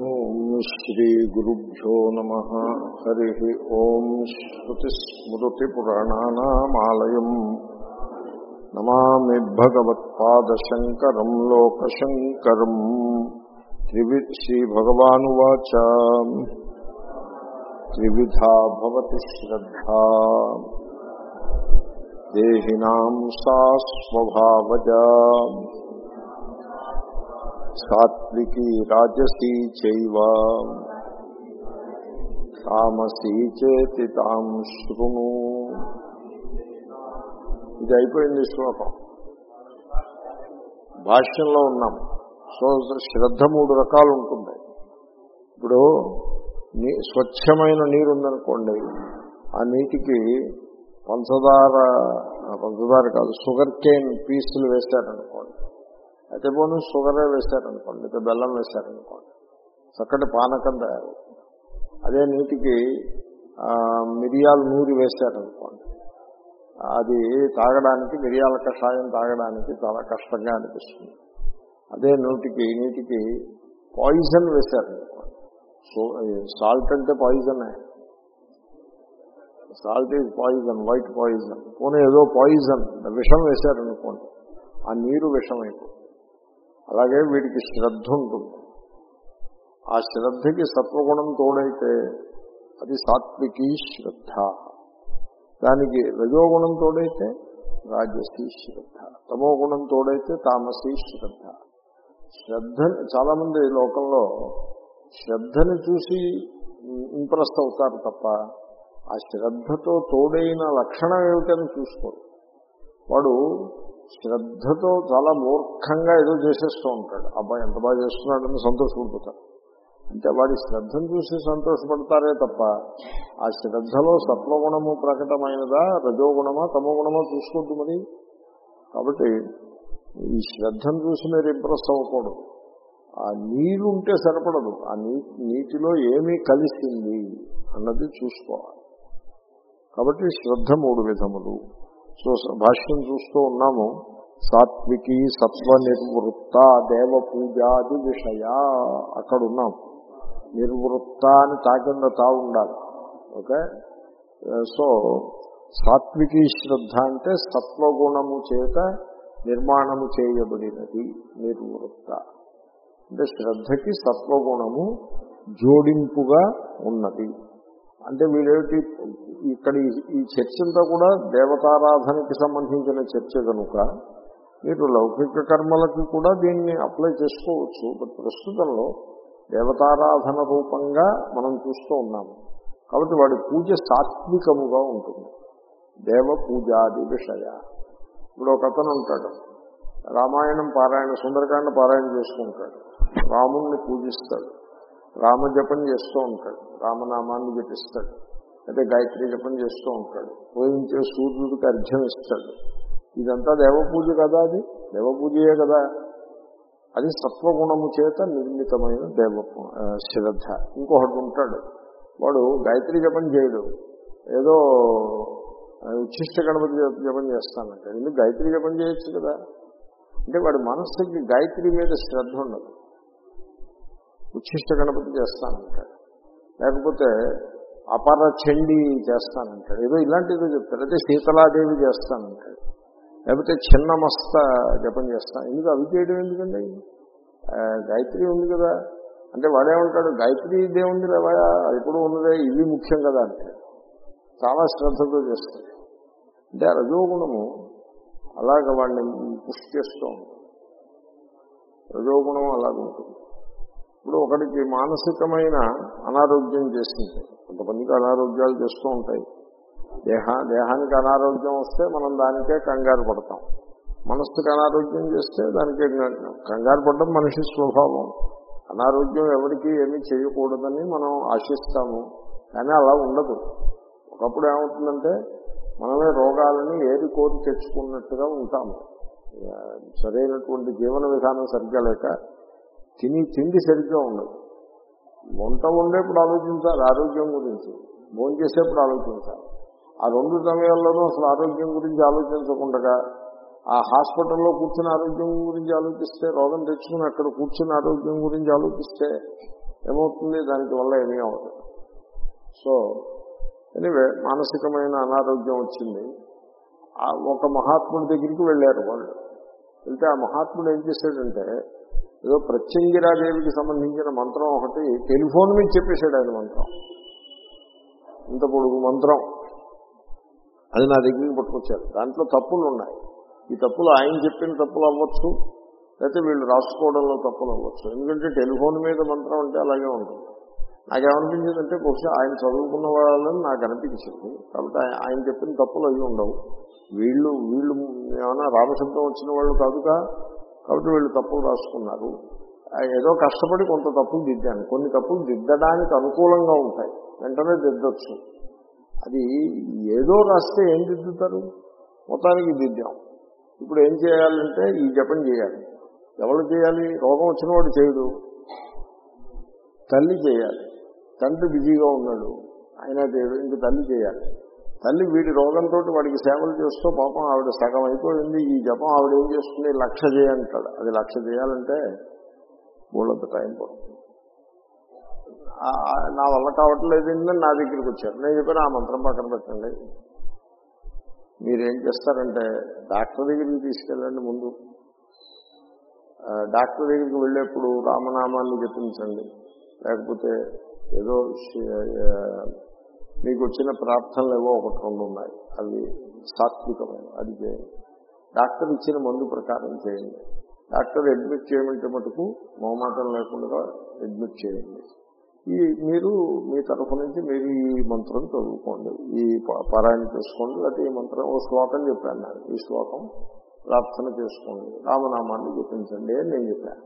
ఓం శ్రీ గురుభ్యో నమ హరి ఓం శ్రుతిస్మృతిపురాణానామాలయం నమామి భగవత్పాదశంకరం లోకశంకరం త్రివి శ్రీభగవానువాచ త్రివిధా భవతి శ్రద్ధా దేహినాం సా స్వభావజా సాత్వికి రాజసీ చైవ. తామసీ చేతి తాం శృణు. ఇది అయిపోయింది శ్లోకం. భాష్యంలో ఉన్నాం. సో శ్రద్ధ మూడు రకాలు ఉంటుంది ఇప్పుడు నీ స్వచ్ఛమైన నీరు ఉందనుకోండి ఆ నీటికి పంచదార పంచదార కాదు షుగర్ కేన్ పీసులు వేశారనుకోండి అయితే పోను షుగరే వేశారనుకోండి అయితే బెల్లం వేశారనుకోండి చక్కటి పానకం తయారు. అదే నీటికి మిరియాలు నూరి వేశారనుకోండి అది తాగడానికి మిరియాల కషాయం తాగడానికి చాలా కష్టంగా అనిపిస్తుంది. అదే నూటికి నీటికి పాయిజన్ వేశారనుకోండి సో సాల్ట్ అంటే పాయిజనే. Salt is poison white poison. పోనీ ఏదో పాయిజన్ విషం వేశారనుకోండి ఆ నీరు విషం అయిపోతుంది అలాగే వీడికి శ్రద్ధ ఉంటుంది. ఆ శ్రద్ధకి సత్వగుణం తోడైతే అది సాత్వికీ శ్రద్ధ. దానికి రజోగుణం తోడైతే రాజసీ శ్రద్ధ. తమో గుణం తోడైతే తామసీ శ్రద్ధ. శ్రద్ధ చాలా మంది లోకంలో శ్రద్ధని చూసి ఇంప్రెస్ అవుతారు తప్ప ఆ శ్రద్ధతో తోడైన లక్షణం ఏమిటని చూసుకోరు. వాడు శ్రద్ధతో చాలా మూర్ఖంగా ఏదో చేసేస్తూ ఉంటాడు. అబ్బాయి ఎంత బాగా చేస్తున్నాడని సంతోషపడిపోతాడు. అంటే వాడి శ్రద్ధను చూసి సంతోషపడతారే తప్ప ఆ శ్రద్ధలో సత్వగుణము ప్రకటమైనదా రజోగుణమా తమోగుణమా చూసుకోద్దు మరి. కాబట్టి ఈ శ్రద్ధను చూసి మీరు ఇంప్రెస్ అవ్వకూడదు. ఆ నీరుంటే సరిపడదు. ఆ నీటిలో ఏమీ కలిసింది అన్నది చూసుకోవాలి. కాబట్టి శ్రద్ధ మూడు విధములు. సో భాష్యం చూస్తూ ఉన్నాము. సాత్వికి సత్వ నిర్వృత్త దేవ పూజాది విషయ అక్కడ ఉన్నాం నిర్వృత్త అని తాకింద తా ఉండాలి. ఓకే? సో సాత్వికీ శ్రద్ధ అంటే సత్వగుణము చేత నిర్మాణము చేయబడినది నిర్వృత్త. అంటే శ్రద్ధకి సత్వగుణము జోడింపుగా ఉన్నది. అంటే వీడేమిటి ఇక్కడ ఈ చర్చంతా కూడా దేవతారాధనకి సంబంధించిన చర్చ కనుక మీరు లౌకిక కర్మలకి కూడా దీన్ని అప్లై చేసుకోవచ్చు. బట్ ప్రస్తుతంలో దేవతారాధన రూపంగా మనం చూస్తూ ఉన్నాము. కాబట్టి వాడి పూజ సాత్వికముగా ఉంటుంది. దేవ పూజాది విషయ. ఇప్పుడు ఒక అతను ఉంటాడు. రామాయణం పారాయణ సుందరకాండ పారాయణ చేసుకుంటాడు. రాముణ్ణి పూజిస్తాడు. రామ జపం చేస్తూ ఉంటాడు. రామనామాన్ని జపిస్తాడు. అయితే గాయత్రి జపం చేస్తూ ఉంటాడు. పోయించే సూర్యుడికి అర్ఘ్యం ఇస్తాడు. ఇదంతా దేవపూజ కదా అది? దేవపూజయే కదా. అది సత్వగుణము చేత నిర్మితమైన దేవ శ్రద్ధ. ఇంకొకటి ఉంటాడు. వాడు గాయత్రి జపం చేయడు. ఏదో ఉచ్ఛిష్ట గణపతి జపం చేస్తానంటాడు. ఎందుకు? గాయత్రి జపం చేయొచ్చు కదా. అంటే వాడి మనస్సుకి గాయత్రి మీద శ్రద్ధ ఉండదు. ఉచ్ఛిష్ట గణపతి చేస్తానంటాడు. లేకపోతే అపర చండీ చేస్తానంటాడు. ఏదో ఇలాంటిదో చెప్తాడు. అయితే శీతలాదేవి చేస్తానంటాడు. లేకపోతే చిన్నమస్త జపం చేస్తాను. ఎందుకు? అవి చేయడం ఎందుకండి? గాయత్రి ఉంది కదా. అంటే వాడేమంటాడు? గాయత్రి దేవుంది ఉంది అది కూడా ఉన్నదే. ఇవి ముఖ్యం కదా అంటాడు. చాలా శ్రద్ధతో చేస్తాడు. అంటే ఆ రజోగుణము అలాగ వాడిని పుష్టి చేస్తూ ఉంటుంది రజోగుణం అలాగుంటుంది. ఇప్పుడు ఒకటికి మానసికమైన అనారోగ్యం చేసింది కొంతమందికి అనారోగ్యాలు చేస్తూ ఉంటాయి. దేహ దేహానికి అనారోగ్యం వస్తే మనం దానికే కంగారు పడతాం. మనస్సుకి అనారోగ్యం చేస్తే దానికే కంగారు పడడం మనిషి స్వభావం. అనారోగ్యం ఎవరికి ఏమీ చేయకూడదని మనం ఆశిస్తాము. కానీ అలా ఉండదు. ఒకప్పుడు ఏమవుతుందంటే మనమే రోగాలని ఏది కోరి తెచ్చుకున్నట్టుగా ఉంటాము. సరైనటువంటి జీవన విధానం సరిగ్గా లేక తిని తిండి సరిగ్గా ఉండదు. వంట ఉండేప్పుడు ఆలోచించాలి ఆరోగ్యం గురించి. భోజనం చేసేప్పుడు ఆలోచించాలి. ఆ రెండు సమయాల్లోనూ అసలు ఆరోగ్యం గురించి ఆలోచించకుండా ఆ హాస్పిటల్లో కూర్చుని ఆరోగ్యం గురించి ఆలోచిస్తే రోగం తెచ్చుకుని అక్కడ కూర్చుని ఆరోగ్యం గురించి ఆలోచిస్తే ఏమవుతుంది? దానికి వల్ల ఏమీ అవుతుంది సో ఎనివే మానసికమైన అనారోగ్యం వచ్చింది. ఆ ఒక మహాత్ముడి దగ్గరికి వెళ్ళారు వాళ్ళు. వెళ్తే ఆ మహాత్ముడు ఏం చేశాడంటే ఏదో ప్రత్యంగిరాదేవికి సంబంధించిన మంత్రం ఒకటి టెలిఫోన్ మీద చెప్పేశాడు ఆయన మంత్రం. ఇంత పొడుగు మంత్రం. అది నా దగ్గరికి పట్టుకొచ్చారు. దాంట్లో తప్పులు ఉన్నాయి. ఈ తప్పులు ఆయన చెప్పిన తప్పులు అవ్వచ్చు లేకపోతే వీళ్ళు రాసుకోవడంలో తప్పులు అవ్వచ్చు. ఎందుకంటే టెలిఫోన్ మీద మంత్రం అంటే అలాగే ఉంటుంది. నాకేమనిపించిందంటే బహుశా ఆయన చదువుకున్న వాళ్ళని నాకు అనిపించింది. కాబట్టి ఆయన చెప్పిన తప్పులు అవి ఉండవు. వీళ్ళు వీళ్ళు ఏమైనా రామశబ్దం వచ్చిన వాళ్ళు కాదుగా. కాబట్టి వీళ్ళు తప్పులు రాసుకున్నారు. ఏదో కష్టపడి కొంత తప్పులు దిద్దాను. కొన్ని తప్పులు దిద్దడానికి అనుకూలంగా ఉంటాయి. వెంటనే దిద్దొచ్చు. అది ఏదో రాస్తే ఏం దిద్దుతారు? మొత్తానికి దిద్దాం. ఇప్పుడు ఏం చేయాలంటే ఈ జపం చేయాలి. ఎవరు చేయాలి? రోగం వచ్చిన వాడు చేయడు. తల్లి చేయాలి. తండ్రి బిజీగా ఉన్నాడు. ఆయన చేయడు. ఇంక తల్లి చేయాలి. తల్లి వీడి రోగంతో వాడికి సేవలు చేస్తూ పాపం ఆవిడ సగం అయిపోయింది. ఈ జపం ఆవిడ ఏం చేస్తుంది? లక్ష చేయంటాడు అది లక్ష చేయాలంటే మూడంత టైం పడుతుంది. నా వల్ల కావట్లేదు నా దగ్గరికి వచ్చారు. నేను చెప్పాను ఆ మంత్రం పక్కన పెట్టండి. మీరేం చేస్తారంటే డాక్టర్ దగ్గరికి తీసుకెళ్ళండి ముందు. డాక్టర్ దగ్గరికి వెళ్ళేప్పుడు రామనామాన్ని జపించండి. లేకపోతే ఏదో మీకు వచ్చిన ప్రార్థనలు ఏవో ఒకటి రెండు ఉన్నాయి అవి సాత్వికమైన అది చేయండి. డాక్టర్ ఇచ్చిన మందు ప్రకారం చేయండి. డాక్టర్ అడ్మిట్ చేయమంటే మటుకు మొహమాటం లేకుండా అడ్మిట్ చేయండి. ఈ మీరు మీ తరఫు నుంచి మీరు ఈ మంత్రం చదువుకోండి. ఈ ప- పారాయణ చేసుకోండి. లేకపోతే ఈ మంత్రం ఓ శ్లోకం చెప్పాను నేను. ఈ శ్లోకం ప్రార్థన చేసుకోండి. రామనామాన్ని చూపించండి అని నేను చెప్పాను.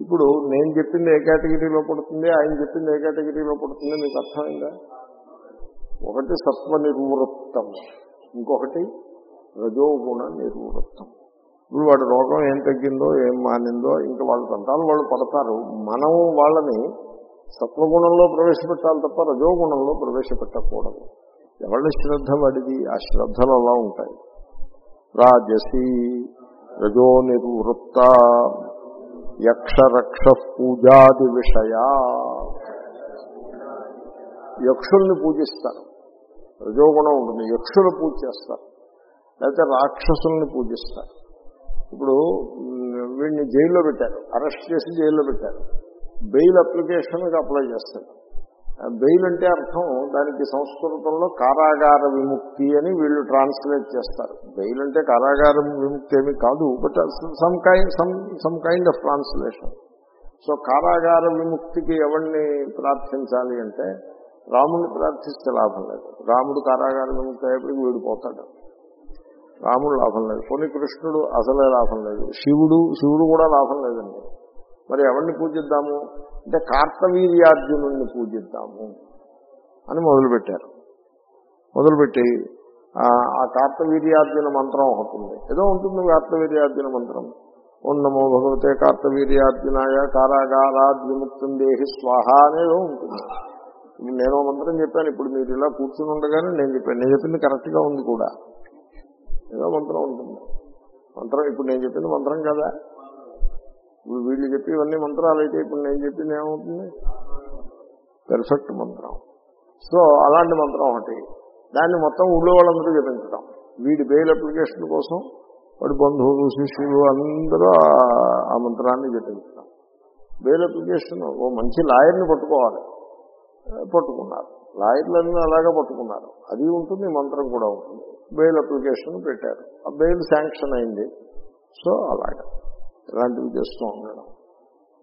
ఇప్పుడు నేను చెప్పింది ఏ కేటగిరీలో పడుతుంది? ఆయన చెప్పింది ఏ కేటగిరీలో పడుతుంది? మీకు అర్థమైందా? ఒకటి సత్వ నిర్వృత్తం ఇంకొకటి రజోగుణ నిర్వృత్తం ఇప్పుడు వాడి రోగం ఏం తగ్గిందో ఏం మానిందో ఇంకా వాళ్ళ తంటాలు వాళ్ళు పడతారు. మనం వాళ్ళని సత్వగుణంలో ప్రవేశపెట్టాలి తప్ప రజోగుణంలో ప్రవేశపెట్టకూడదు. ఎవరి శ్రద్ధ వాడిది? ఆ శ్రద్ధలు అలా ఉంటాయి. రాజసి రజో నిర్వృత్త యక్షరక్ష పూజాది విషయా. యక్షుల్ని పూజిస్తారు. రజోగుణం ఉంటుంది యక్షులు పూజ చేస్తారు. లేకపోతే రాక్షసుల్ని పూజిస్తారు. ఇప్పుడు వీడిని జైల్లో పెట్టారు అరెస్ట్ చేసి జైల్లో పెట్టారు. బెయిల్ అప్లికేషన్కి అప్లై చేస్తారు. బెయిల్ అంటే అర్థం దానికి సంస్కృతంలో కారాగార విముక్తి అని వీళ్ళు ట్రాన్స్లేట్ చేస్తారు. బెయిల్ అంటే కారాగార విముక్తి ఏమి కాదు but some kind some some kind of translation. So కారాగార విముక్తికి ఎవరిని ప్రార్థించాలి అంటే రాముడిని ప్రార్థిస్తే లాభం లేదు. రాముడు కారాగార ఉంటేపటికి వీడిపోతాడు. రాముడు లాభం లేదు. కొన్ని కృష్ణుడు అసలే లాభం లేదు. శివుడు శివుడు కూడా లాభం లేదండి. మరి ఎవరిని పూజిద్దాము? అంటే కార్తవీర్యార్జునుడిని పూజిద్దాము అని మొదలుపెట్టారు. మొదలుపెట్టి ఆ కార్తవీర్యార్జున మంత్రం ఒకటి ఉంది. ఏదో ఉంటుంది కార్తవీర్యార్జున మంత్రం. ఓం నమో భగవతే కార్తవీర్యార్జునాయ కారాగారాద్విముక్తం దేహి స్వాహ అనేదో ఉంటుంది. ఇప్పుడు నేను మంత్రం చెప్పాను ఇప్పుడు మీరు ఇలా కూర్చుని ఉండగానే నేను చెప్పాను. నేను చెప్పింది కరెక్ట్గా ఉంది కూడా. ఏదో మంత్రం ఉంటుంది. మంత్రం ఇప్పుడు నేను చెప్పింది మంత్రం కదా. వీళ్ళు చెప్పి ఇవన్నీ మంత్రాలు అయితే ఇప్పుడు నేను చెప్పింది ఏమవుతుంది? పెర్ఫెక్ట్ మంత్రం. సో అలాంటి మంత్రం ఒకటి. దాన్ని మొత్తం ఊళ్ళో వాళ్ళందరూ చెప్పించడం. వీడి బెయిల్ అప్లికేషన్ కోసం వాడి బంధువులు శిష్యులు అందరూ ఆ- ఆ మంత్రాన్ని జపించడం బెయిల్ అప్లికేషన్ ఓ మంచి లాయర్ని పట్టుకోవాలి. పట్టుకున్నారు. లాయర్లన్నీ అలాగా పట్టుకున్నారు. అది ఉంటుంది మంత్రం కూడా ఉంటుంది. బెయిల్ అప్లికేషన్ పెట్టారు. ఆ బెయిల్ శాంక్షన్ అయింది. సో అలాగా. ఇలాంటివి చేస్తూ ఉండడం.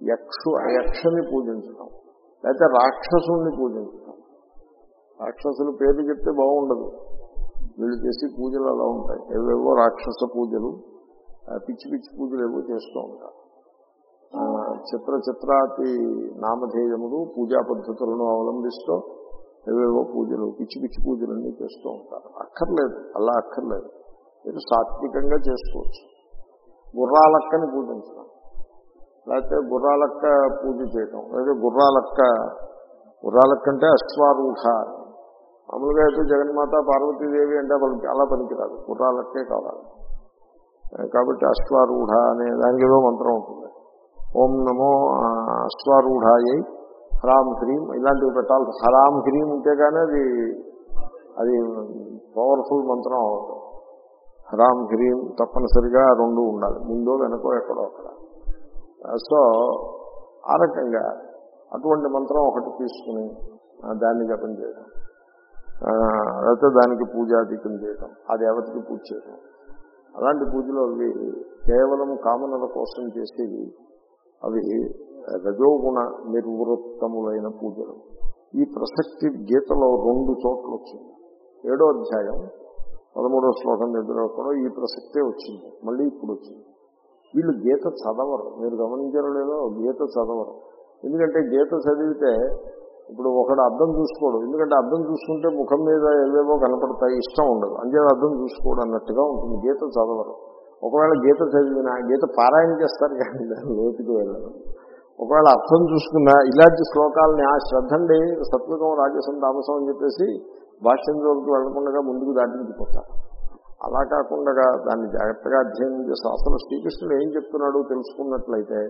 యక్షు యక్షని పూజించడం. లేకపోతే రాక్షసుని పూజించడం. రాక్షసుల పేరు చెప్తే బాగుండదు. వీళ్ళు చేసి పూజలు అలా ఉంటాయి. ఏవేవో రాక్షస పూజలు పిచ్చి పిచ్చి పూజలు ఏవో చేస్తూ ఉంటారు. చిత్ర చిత్రాతి నామధేయములు పూజా పద్ధతులను అవలంబిస్తూ ఏవేవో పూజలు పిచ్చి పిచ్చి పూజలన్నీ చేస్తూ ఉంటారు. అక్కర్లేదు అలా అక్కర్లేదు. మీరు సాత్వికంగా చేసుకోవచ్చు. గుర్రాలక్కని పూజించడం. లేకపోతే గుర్రాలక్క పూజ చేయటం. లేదా గుర్రాలక్క గుర్రాలక్కంటే అశ్వారూఢ. మామూలుగా అయితే జగన్మాత పార్వతీదేవి అంటే వాళ్ళకి అలా పనికిరాదు. గుర్రాలక్కే కావాలి. కాబట్టి అశ్వారూఢ అనే దానికి ఏదో మంత్రం ఉంటుంది. ఓం నమో ఆ, అశ్వారూఢాయై హరామ్ ఇలాంటివి పెట్టాలి హరామ్ హ్రీం ఉంటే కానీ అది అది పవర్ఫుల్ మంత్రం అవ్వదు హరామ్ హ్రీం తప్పనిసరిగా రెండు ఉండాలి ముందో వెనకో ఎక్కడో అక్కడ. సో ఆ రకంగా అటువంటి మంత్రం ఒకటి తీసుకుని దాన్ని జపం చేయడం లేకపోతే దానికి పూజాధికం చేయడం ఆ దేవతకి పూజ చేయడం అలాంటి పూజలు అవి కేవలం కామనల కోసం చేసేవి అవి రజోగుణ నిర్వృత్తములైన పూజలు. ఈ ప్రసక్తి గీతలో రెండు చోట్ల వచ్చింది. ఏడో అధ్యాయం పదమూడో శ్లోకం దగ్గర కూడా ఈ ప్రసక్తే వచ్చింది. మళ్ళీ ఇప్పుడు వచ్చింది. వీళ్ళు గీత చదవరు. మీరు గమనించారో లేదో గీత చదవరు. ఎందుకంటే గీత చదివితే ఇప్పుడు ఒకడు అర్థం చూసుకోడు. ఎందుకంటే అర్థం చూసుకుంటే ముఖం మీద ఏవేవో కనపడతాయి ఇష్టం ఉండదు. అంతే అర్థం చూసుకోడు అన్నట్టుగా ఉంటుంది. గీత చదవరు. ఒకవేళ గీత చదివినా గీత పారాయణ చేస్తారు కానీ దాని లోతుకు వెళ్ళరు. ఒకవేళ అర్థం చూసుకున్నా ఇలాంటి శ్లోకాలని ఆ శ్రద్ధ సత్వకం రాజసం తామసం అని చెప్పేసి భాష్యంలోకి వెళ్ళకుండా ముందుకు దాటించిపోతారు అలా కాకుండా దాన్ని జాగ్రత్తగా అధ్యయనం చేసి అసలు శ్రీకృష్ణుడు ఏం చెప్తున్నాడో తెలుసుకున్నట్లయితే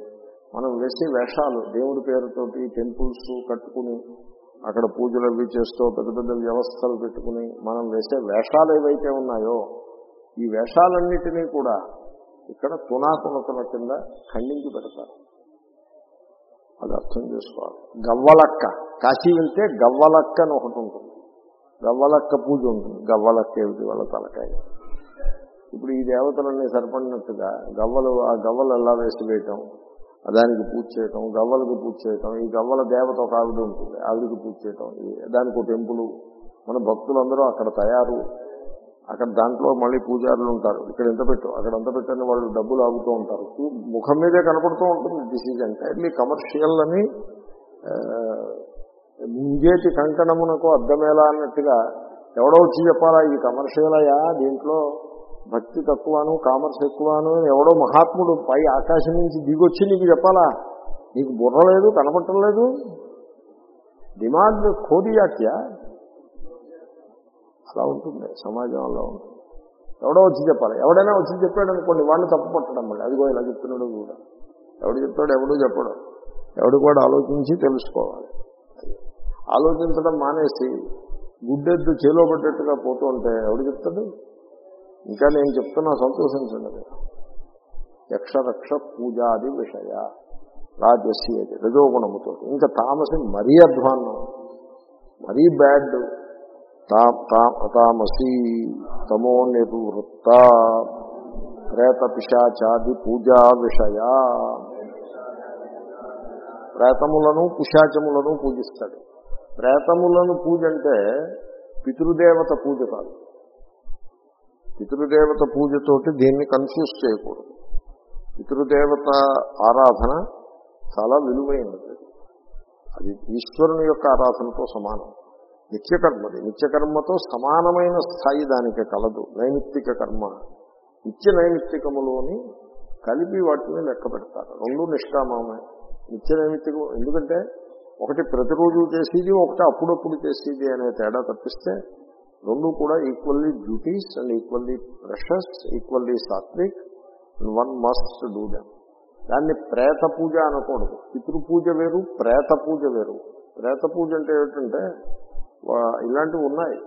మనం వేసే వేషాలు దేవుడి పేరుతోటి టెంపుల్స్ కట్టుకుని అక్కడ పూజలు అవి చేస్తూ పెద్ద పెద్ద వ్యవస్థలు పెట్టుకుని మనం వేసే వేషాలు ఏవైతే ఉన్నాయో ఈ వేషాలన్నిటినీ కూడా ఇక్కడ తునాతునతుల కింద ఖండించి పెడతారు. అది అర్థం చేసుకోవాలి. గవ్వలక్క. కాశీ వెళ్తే గవ్వలక్క అని ఒకటి ఉంటుంది. గవ్వలక్క పూజ ఉంటుంది. గవ్వలక్క ఏమిటి? వాళ్ళ తలకాయ. ఇప్పుడు ఈ దేవతలన్నీ సరిపడినట్టుగా గవ్వలు ఆ గవ్వలు ఎలా వేసి వేయటం? దానికి పూజ చేయటం గవ్వలకు పూజ చేయటం ఈ గవ్వల దేవత ఒక ఆవిడ ఉంటుంది. ఆవిడకి పూజ చేయటం. ఈ- దానికి ఒక టెంపుల్. మన భక్తులందరూ అక్కడ తయారు. అక్కడ దాంట్లో మళ్ళీ పూజారులు ఉంటారు. ఇక్కడ ఎంత పెట్టు అక్కడ ఎంత పెట్టని వాళ్ళు డబ్బులు ఆగుతూ ఉంటారు. ముఖం మీదే కనపడుతూ ఉంటుంది. దిస్ ఈజ్ ఎంటైర్లీ కమర్షియల్ అని ముంజేటి ముంగేటి కంకణమునకు అద్దమేలా అన్నట్టుగా ఎవడో వచ్చి చెప్పాలా ఇది కమర్షియల్ అయ్యా దీంట్లో భక్తి తక్కువను కామర్స్ ఎక్కువను అని ఎవడో మహాత్ముడు పై ఆకాశం నుంచి దిగొచ్చి నీకు చెప్పాలా? నీకు బుర్ర లేదు కనపడటం లేదు. దిమాగ్ ఖోదియాక్యా అలా ఉంటుంది సమాజం అలా ఉంటుంది. ఎవడో వచ్చి చెప్పాలి. ఎవడైనా వచ్చి చెప్పాడు అనుకోండి వాళ్ళు తప్పు పట్టడం మళ్ళీ. అదిగో ఇలా చెప్తున్నాడు కూడా. ఎవడు చెప్తాడు ఎవడు చెప్పడం. ఎవడు కూడా ఆలోచించి తెలుసుకోవాలి. ఆలోచించడం మానేసి గుడ్డెద్దు చేలో పడ్డట్టుగా పోతూ ఉంటే ఎవడు చెప్తాడు? ఇంకా నేను చెప్తున్నా సంతోషించండి. యక్షరక్ష పూజాది విషయ రాజస్య రజోగుణముతో. ఇంకా తామసి మరీ అధ్వాన్నం. మరీ బ్యాడ్ తామసి తమో నిర్వృత్త ప్రేత పిశాచాది పూజా విషయ. ప్రేతములను పిశాచములను పూజిస్తాడు. ప్రేతములను పూజ అంటే పితృదేవత పూజ కాదు. పితృదేవత పూజతోటి దీన్ని కన్ఫ్యూజ్ చేయకూడదు. పితృదేవత ఆరాధన చాలా విలువైనది. అది ఈశ్వరుని యొక్క ఆరాధనతో సమానం. నిత్యకర్మది నిత్యకర్మతో సమానమైన స్థాయి దానికి కలదు. నైమిత్తిక కర్మ. నిత్య నైమిత్తికములోని కలిపి వాటిని లెక్క పెడతారు. రెండు నిష్కామమే. నిత్య నైమిత్తికం ఎందుకంటే ఒకటి ప్రతిరోజు చేసేది ఒకటి అప్పుడప్పుడు చేసేది అనే తేడా తప్పిస్తే రెండు కూడా equally duties and equally pressures equally sattvik and one must do them దాన్ని ప్రేత పూజ అనకూడదు. పితృపూజ వేరు ప్రేత పూజ వేరు. ప్రేత పూజ అంటే ఏమిటంటే ఇలాంటివి ఉన్నాయి.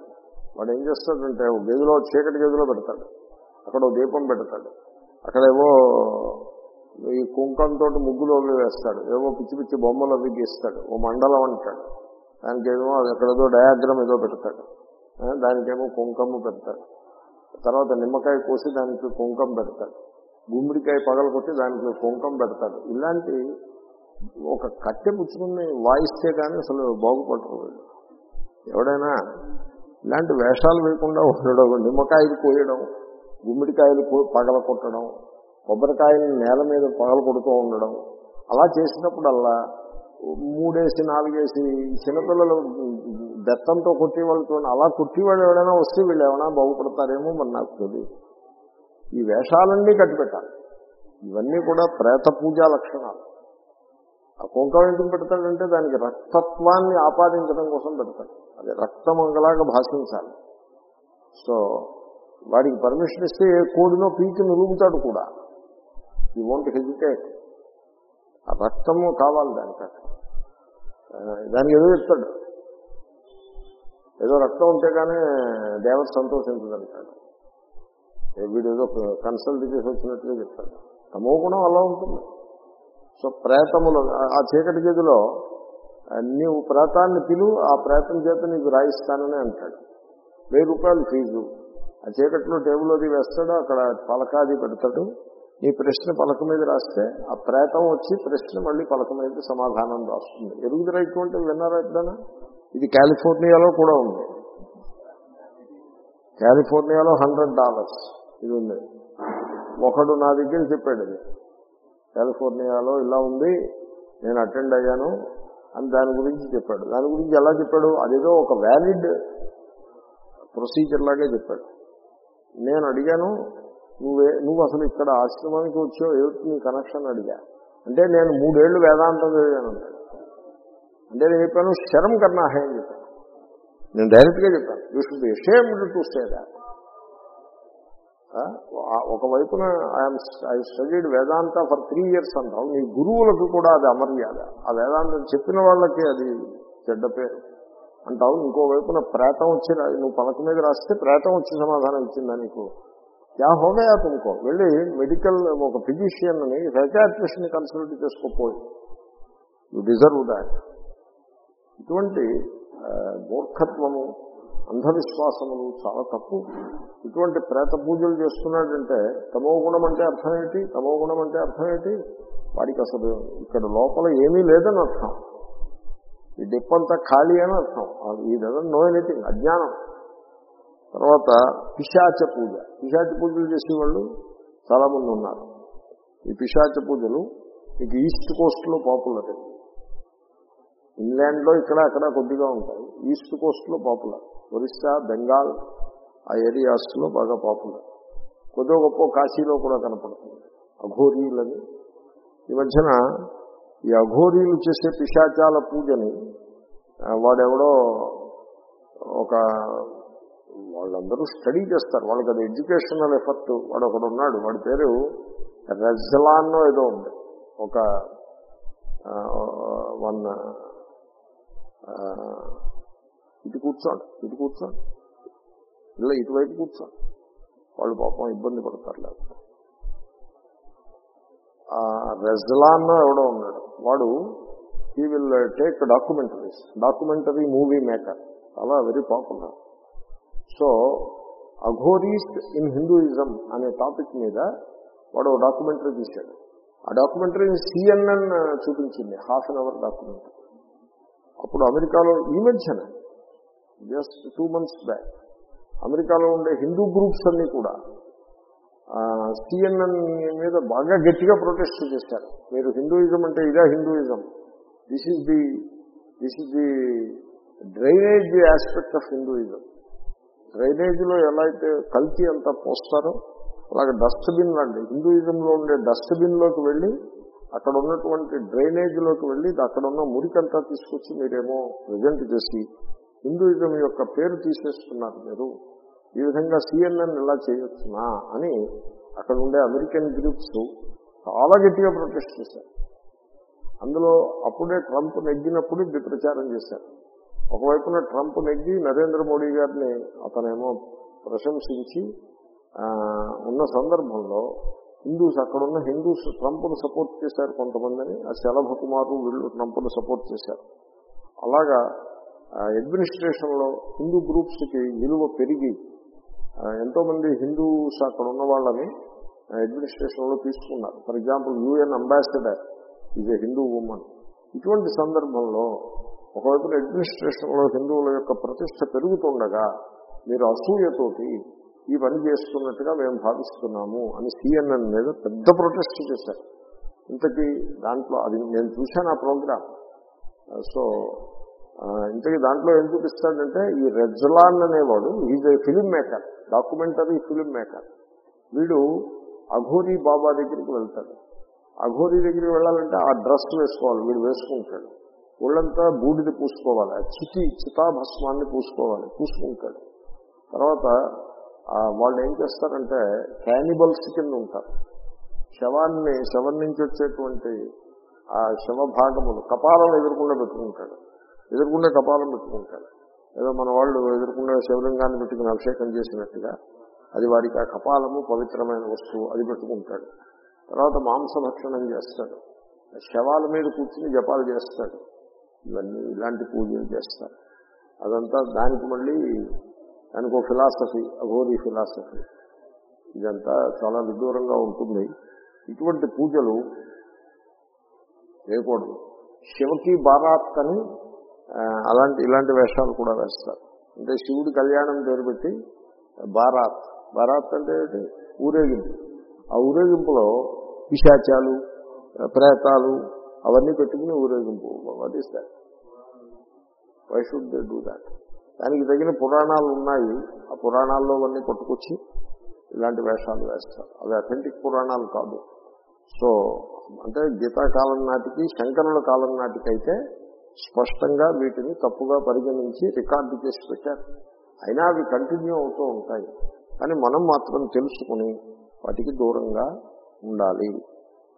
వాడు ఏం చేస్తాడంటే గదిలో చీకటి గదిలో పెడతాడు. అక్కడ దీపం పెడతాడు. అక్కడేవో ఈ కుంకంతో ముగ్గులు వేస్తాడు ఏవో పిచ్చి పిచ్చి బొమ్మలు అవి గీస్తాడు. ఓ మండలం అంటాడు. దానికేమో అక్కడేదో డయాగ్రామ్ ఏదో పెడతాడు. దానికేమో కుంకము పెడతాడు. తర్వాత నిమ్మకాయ కోసి దానికి కుంకం పెడతాడు. గుమ్మడికాయ పగల కొట్టి దానికి కుంకం పెడతాడు. ఇలాంటి ఒక కట్టె పుచ్చుకుని వాయిస్తే కానీ అసలు బాగుపడరు ఎవడైనా ఇలాంటి వేషాలు వేయకుండా ఉండడం నిమ్మకాయలు కోయడం గుమ్మిడికాయలు పగల కొట్టడం కొబ్బరికాయలు నేల మీద పగల కొడుతూ ఉండడం అలా చేసినప్పుడల్లా మూడేసి నాలుగేసి చిన్నపిల్లలు బెత్తంతో కొట్టేవాళ్ళతో అలా కొట్టేవాళ్ళు ఎవడైనా వస్తే వీళ్ళు ఏమైనా బాగుపడతారేమో మరి నాకు తెలియదు. ఈ వేషాలన్నీ కట్టిపెట్టాలి. ఇవన్నీ కూడా ప్రేత పూజా లక్షణాలు. ఆ కుంకం ఎందుకు పెడతాడంటే దానికి రక్తత్వాన్ని ఆపాదించడం కోసం పెడతాడు. అది రక్తమంగలాగా భాషించాలి. సో వాడికి పర్మిషన్ ఇస్తే ఏ కోడినో పీకి నిలుగుతాడు కూడా. ఈ వోంట్ హెజిటేట్ ఆ రక్తము కావాలి దానికి అక్కడ. దానికి ఏదో చెప్తాడు. ఏదో రక్తం ఉంటే కానీ దేవత సంతోషించదంటాడు ఏ వీడు ఏదో కన్సల్ట్ చేసి వచ్చినట్టుగా చెప్తాడు. తమో గుణం అలా ఉంటుంది. సో ప్రేతములు ఆ- చీకటి గదిలో నీవు ప్రేతాన్ని పిలువు ఆ ప్రేతం చేత నీకు రాయిస్తానని అంటాడు. వెయ్యి రూపాయలు ఫీజు. ఆ చీకట్లో టేబుల్ అది వేస్తాడు అక్కడ పలకాది పెడతాడు. నీ ప్రశ్న పలక మీద రాస్తే ఆ ప్రేతం వచ్చి ప్రశ్న మళ్ళీ పలక మీద సమాధానం రాస్తుంది. ఎరుగుదల ఇటువంటి విన్నారా ఎప్పుడైనా? ఇది కాలిఫోర్నియాలో కూడా ఉంది. కాలిఫోర్నియాలో హండ్రెడ్ డాలర్స్. ఇది ఉంది. ఒకడు నా దగ్గర చెప్పాడు కాలిఫోర్నియాలో ఇలా ఉంది నేను అటెండ్ అయ్యాను అని దాని గురించి చెప్పాడు. దాని గురించి ఎలా చెప్పాడు? అదేదో ఒక వ్యాలిడ్ ప్రొసీజర్ లాగే చెప్పాడు. నేను అడిగాను నువ్వే నువ్వు అసలు ఇక్కడ ఆశ్రమానికి వచ్చావు ఏమిటి నీ కనెక్షన్ అడిగా? అంటే నేను మూడేళ్ళు వేదాంతం చదివాను అంటే నేను చెప్పాను శరం కన్నా హే అని చెప్పాను. నేను డైరెక్ట్గా చెప్పాను you should be shamed to stay that ఒకవైపున I'm I studied Vedanta for three years అంటావు నీ గురువులకు కూడా అది అమర్యాద. ఆ వేదాంతం చెప్పిన వాళ్ళకి అది చెడ్డ పేరు అంటావు ఇంకోవైపున ప్రేతం వచ్చి నువ్వు పలక మీద రాస్తే ప్రేతం వచ్చి సమాధానం ఇచ్చిందా నీకు? యా హోగయా తుమ్కో వెళ్ళి మెడికల్ ఒక ఫిజిషియన్ని సైకాట్రిస్ట్ని కన్సల్ట్ చేసుకోపోయి యు డిజర్వ్ దాట్ ఇటువంటి మూర్ఖత్వము అంధవిశ్వాసములు చాలా తప్పు. ఇటువంటి ప్రేత పూజలు చేస్తున్నాడంటే తమో గుణం అంటే అర్థం ఏంటి? తమో గుణం అంటే అర్థం ఏంటి? వాడికి అసలు ఇక్కడ లోపల ఏమీ లేదని అర్థం. ఈ డిప్పంతా ఖాళీ అని అర్థం. ఈ డజన్ నో ఎనీథింగ్ అజ్ఞానం. తర్వాత పిశాచ పూజ. పిశాచ పూజలు చేసేవాళ్ళు చాలా మంది ఉన్నారు. ఈ పిశాచ పూజలు మీకు ఈస్ట్ కోస్ట్లో పాపులర్. ఇంగ్లాండ్లో ఇక్కడ అక్కడ కొద్దిగా ఉంటాయి. ఈస్ట్ కోస్ట్లో పాపులర్. ఒరిస్సా బెంగాల్ ఆ ఏరియాస్లో బాగా పాపులర్. కొద్దిగా గొప్ప కాశీలో కూడా కనపడుతుంది. అఘోరీలని. ఈ మధ్యన ఈ అఘోరీలు చేసే పిశాచాల పూజని వాడెవడో ఒక వాళ్ళందరూ స్టడీ చేస్తారు. వాళ్ళకి అది ఎడ్యుకేషనల్ ఎఫర్ట్. వాడు ఒకడు ఉన్నాడు వాడి పేరు రెజ్లాన్నో ఏదో ఉంది. ఒక వన్ ఇటు కూర్చోండి ఇటు కూర్చోండి. ఇలా ఇటువైపు కూర్చోండి. వాళ్ళు పాపం ఇబ్బంది పడతారు లేకపోతే. రెజ్లాన్నో ఎవడో ఉన్నాడు. వాడు he will take documentaries documentary movie maker చాలా very popular so Aghoris in Hinduism అనే టాపిక్ మీద వాడు డాక్యుమెంటరీ తీశాడు. ఆ డాక్యుమెంటరీని సిఎన్ఎన్ చూపించింది హాఫ్ అన్ అవర్ డాక్యుమెంటరీ అప్పుడు అమెరికాలో ఈ మధ్యన జస్ట్ టూ మంత్స్ బ్యాక్. అమెరికాలో ఉండే హిందూ గ్రూప్స్ అన్ని కూడా సిఎన్ఎన్ మీద బాగా గట్టిగా ప్రొటెస్ట్ చేశారు. మీరు హిందూయిజం అంటే ఇదే Hinduism. This is the this is the drainage aspect of Hinduism డ్రైనేజీలో ఎలా అయితే కల్తీ అంతా పోస్తారో అలాగే డస్ట్బిన్ లాంటి హిందూయిజంలో ఉండే డస్ట్బిన్లోకి వెళ్ళి అక్కడ ఉన్నటువంటి డ్రైనేజీలోకి వెళ్ళి అక్కడ ఉన్న మురికంతా తీసుకొచ్చి మీరేమో ప్రజెంట్ చేసి హిందూయిజం యొక్క పేరు తీసేస్తున్నారు మీరు. ఈ విధంగా సిఎన్ఎన్ ఇలా చేయొచ్చునా అని అక్కడ ఉండే అమెరికన్ గ్రూప్స్ చాలా గట్టిగా ప్రొటెస్ట్ చేశారు. అందులో అప్పుడే ట్రంప్ నెగ్గినప్పుడు ఇది ప్రచారం చేశారు. ఒకవైపున ట్రంప్ నెగ్గి నరేంద్ర మోడీ గారిని అతనేమో ప్రశంసించి ఉన్న సందర్భంలో హిందూస్ అక్కడ ఉన్న హిందూస్ ట్రంప్ను సపోర్ట్ చేశారు కొంతమందిని. ఆ శలభ కుమారు వీళ్ళు ట్రంప్ను సపోర్ట్ చేశారు. అలాగా అడ్మినిస్ట్రేషన్లో హిందూ గ్రూప్స్కి విలువ పెరిగి ఎంతోమంది హిందూస్ అక్కడ ఉన్న వాళ్ళని అడ్మినిస్ట్రేషన్లో తీసుకున్నారు. For example UN ambassador is a Hindu women. ఇటువంటి సందర్భంలో ఒకవైపున అడ్మినిస్ట్రేషన్లో హిందువుల యొక్క ప్రతిష్ట పెరుగుతుండగా మీరు అసూయతోటి ఈ పని చేస్తున్నట్టుగా మేము భావిస్తున్నాము అని సిఎన్ఎన్ మీద పెద్ద ప్రొటెస్ట్ చేశారు. ఇంతకీ దాంట్లో అది నేను చూశాను ఆ ప్రోగ్రామ్. సో ఇంతకీ దాంట్లో ఏం చూపిస్తాడంటే ఈ రెజ్లాన్ అనేవాడు is a film maker documentary film maker వీడు అఘోరీ బాబా దగ్గరికి వెళ్తాడు. అఘోరీ దగ్గరికి వెళ్ళాలంటే ఆ డ్రెస్ వేసుకోవాలి వీడు వేసుకుంటాడు. ఒళ్ళంతా బూడిద పూసుకోవాలి ఆ చితి చితాభస్మాన్ని పూసుకోవాలి పూసుకుంటాడు. తర్వాత వాళ్ళు ఏం చేస్తారంటే క్యానిబల్స్ కింద ఉంటారు. శవాన్ని శవం నుంచి వచ్చేటువంటి ఆ శవ భాగములు కపాలం ఎదుర్కొండా పెట్టుకుంటాడు. ఎదుర్కొండే కపాలం పెట్టుకుంటాడు ఏదో మన వాళ్ళు ఎదుర్కొండే శివలింగాన్ని పెట్టుకుని అభిషేకం చేసినట్టుగా అది వారికి ఆ కపాలము పవిత్రమైన వస్తువు అది పెట్టుకుంటాడు. తర్వాత మాంసభక్షణం చేస్తాడు. శవాల మీద కూర్చుని జపాలు చేస్తాడు. ఇవన్నీ ఇలాంటి పూజలు చేస్తారు అదంతా దానికి మళ్ళీ దానికి ఒక ఫిలాసఫీ అఘోరీ ఫిలాసఫీ. ఇదంతా చాలా విదూరంగా ఉంటుంది. ఇటువంటి పూజలు చేయకూడదు. శివకి బారాత్ అని అలాంటి ఇలాంటి వేషాలు కూడా వేస్తారు. అంటే శివుడి కళ్యాణం పేరు పెట్టి బారాత్. బారాత్ అంటే ఏంటి? ఊరేగింపు. ఆ ఊరేగింపులో పిశాచాలు ప్రేతాలు అవన్నీ పెట్టుకుని ఊరేగింపు what is that why should they do that దానికి తగిన పురాణాలు ఉన్నాయి. ఆ పురాణాల్లో అవన్నీ పట్టుకొచ్చి ఇలాంటి వేషాలు వేస్తారు. అవి అథెంటిక్ పురాణాలు కాదు. సో అంటే గీతాకాలం నాటికి శంకరుల కాలం నాటికైతే స్పష్టంగా వీటిని తప్పుగా పరిగణించి రికార్డు చేసి పెట్టారు. అయినా అవి కంటిన్యూ అవుతూ ఉంటాయి. కానీ మనం మాత్రం తెలుసుకుని వాటికి దూరంగా ఉండాలి.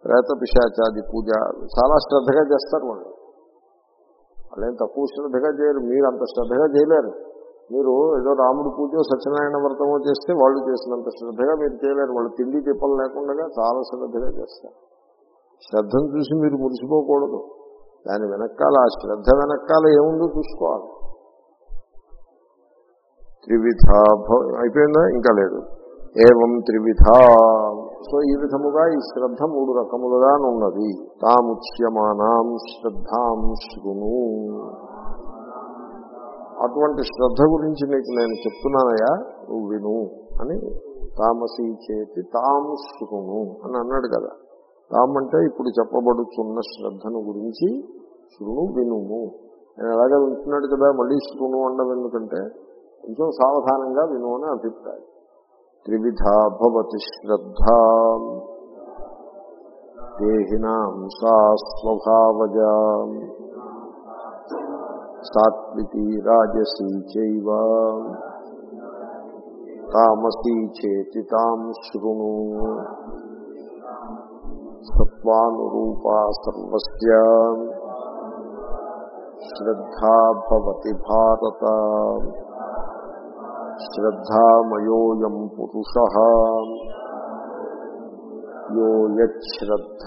ప్రేత పిశాచాది పూజ చాలా శ్రద్ధగా చేస్తారు వాళ్ళు. వాళ్ళేం తక్కువ శ్రద్ధగా చేయరు. మీరు అంత శ్రద్ధగా చేయలేరు. మీరు ఏదో రాముడు పూజ సత్యనారాయణ వ్రతమో చేస్తే వాళ్ళు చేసినంత శ్రద్ధగా మీరు చేయలేరు. వాళ్ళు తిండి తిప్పలు లేకుండా చాలా శ్రద్ధగా చేస్తారు. శ్రద్ధను చూసి మీరు మురిసిపోకూడదు. దాని వెనకాల ఆ శ్రద్ధ వెనకాల ఏముందో చూసుకోవాలి. త్రివిధ భవ అయిపోయిందా? ఇంకా లేదు. ఏవం త్రివిధ. సో ఈ విధముగా ఈ శ్రద్ధ మూడు రకములుగా ఉన్నది. తాముచ్యమానాం శ్రద్ధాం శృణు. అటువంటి శ్రద్ధ గురించి నీకు నేను చెప్తున్నానయా నువ్వు విను అని తామసీ చేతి తాం శృణు అని అన్నాడు కదా. తాం అంటే ఇప్పుడు చెప్పబడుతున్న శ్రద్ధను గురించి శృణు వినుము. నేను అలాగే వింటున్నాడు కదా మళ్ళీ శృణు అండదు ఎందుకంటే కొంచెం సావధానంగా విను అని అభిప్రాయం. త్రివిధా భవతి శ్రద్ధ. దేహినాం సా స్వభావజ. సాత్వికీ రాజసీ చైవ. తామసీ చేతి తాం శృణు. సత్వానురూపా సర్వస్య. శ్రద్ధా భవతి భారత. శ్రద్ధామయోయం పురుష. యో యశ్రద్ధ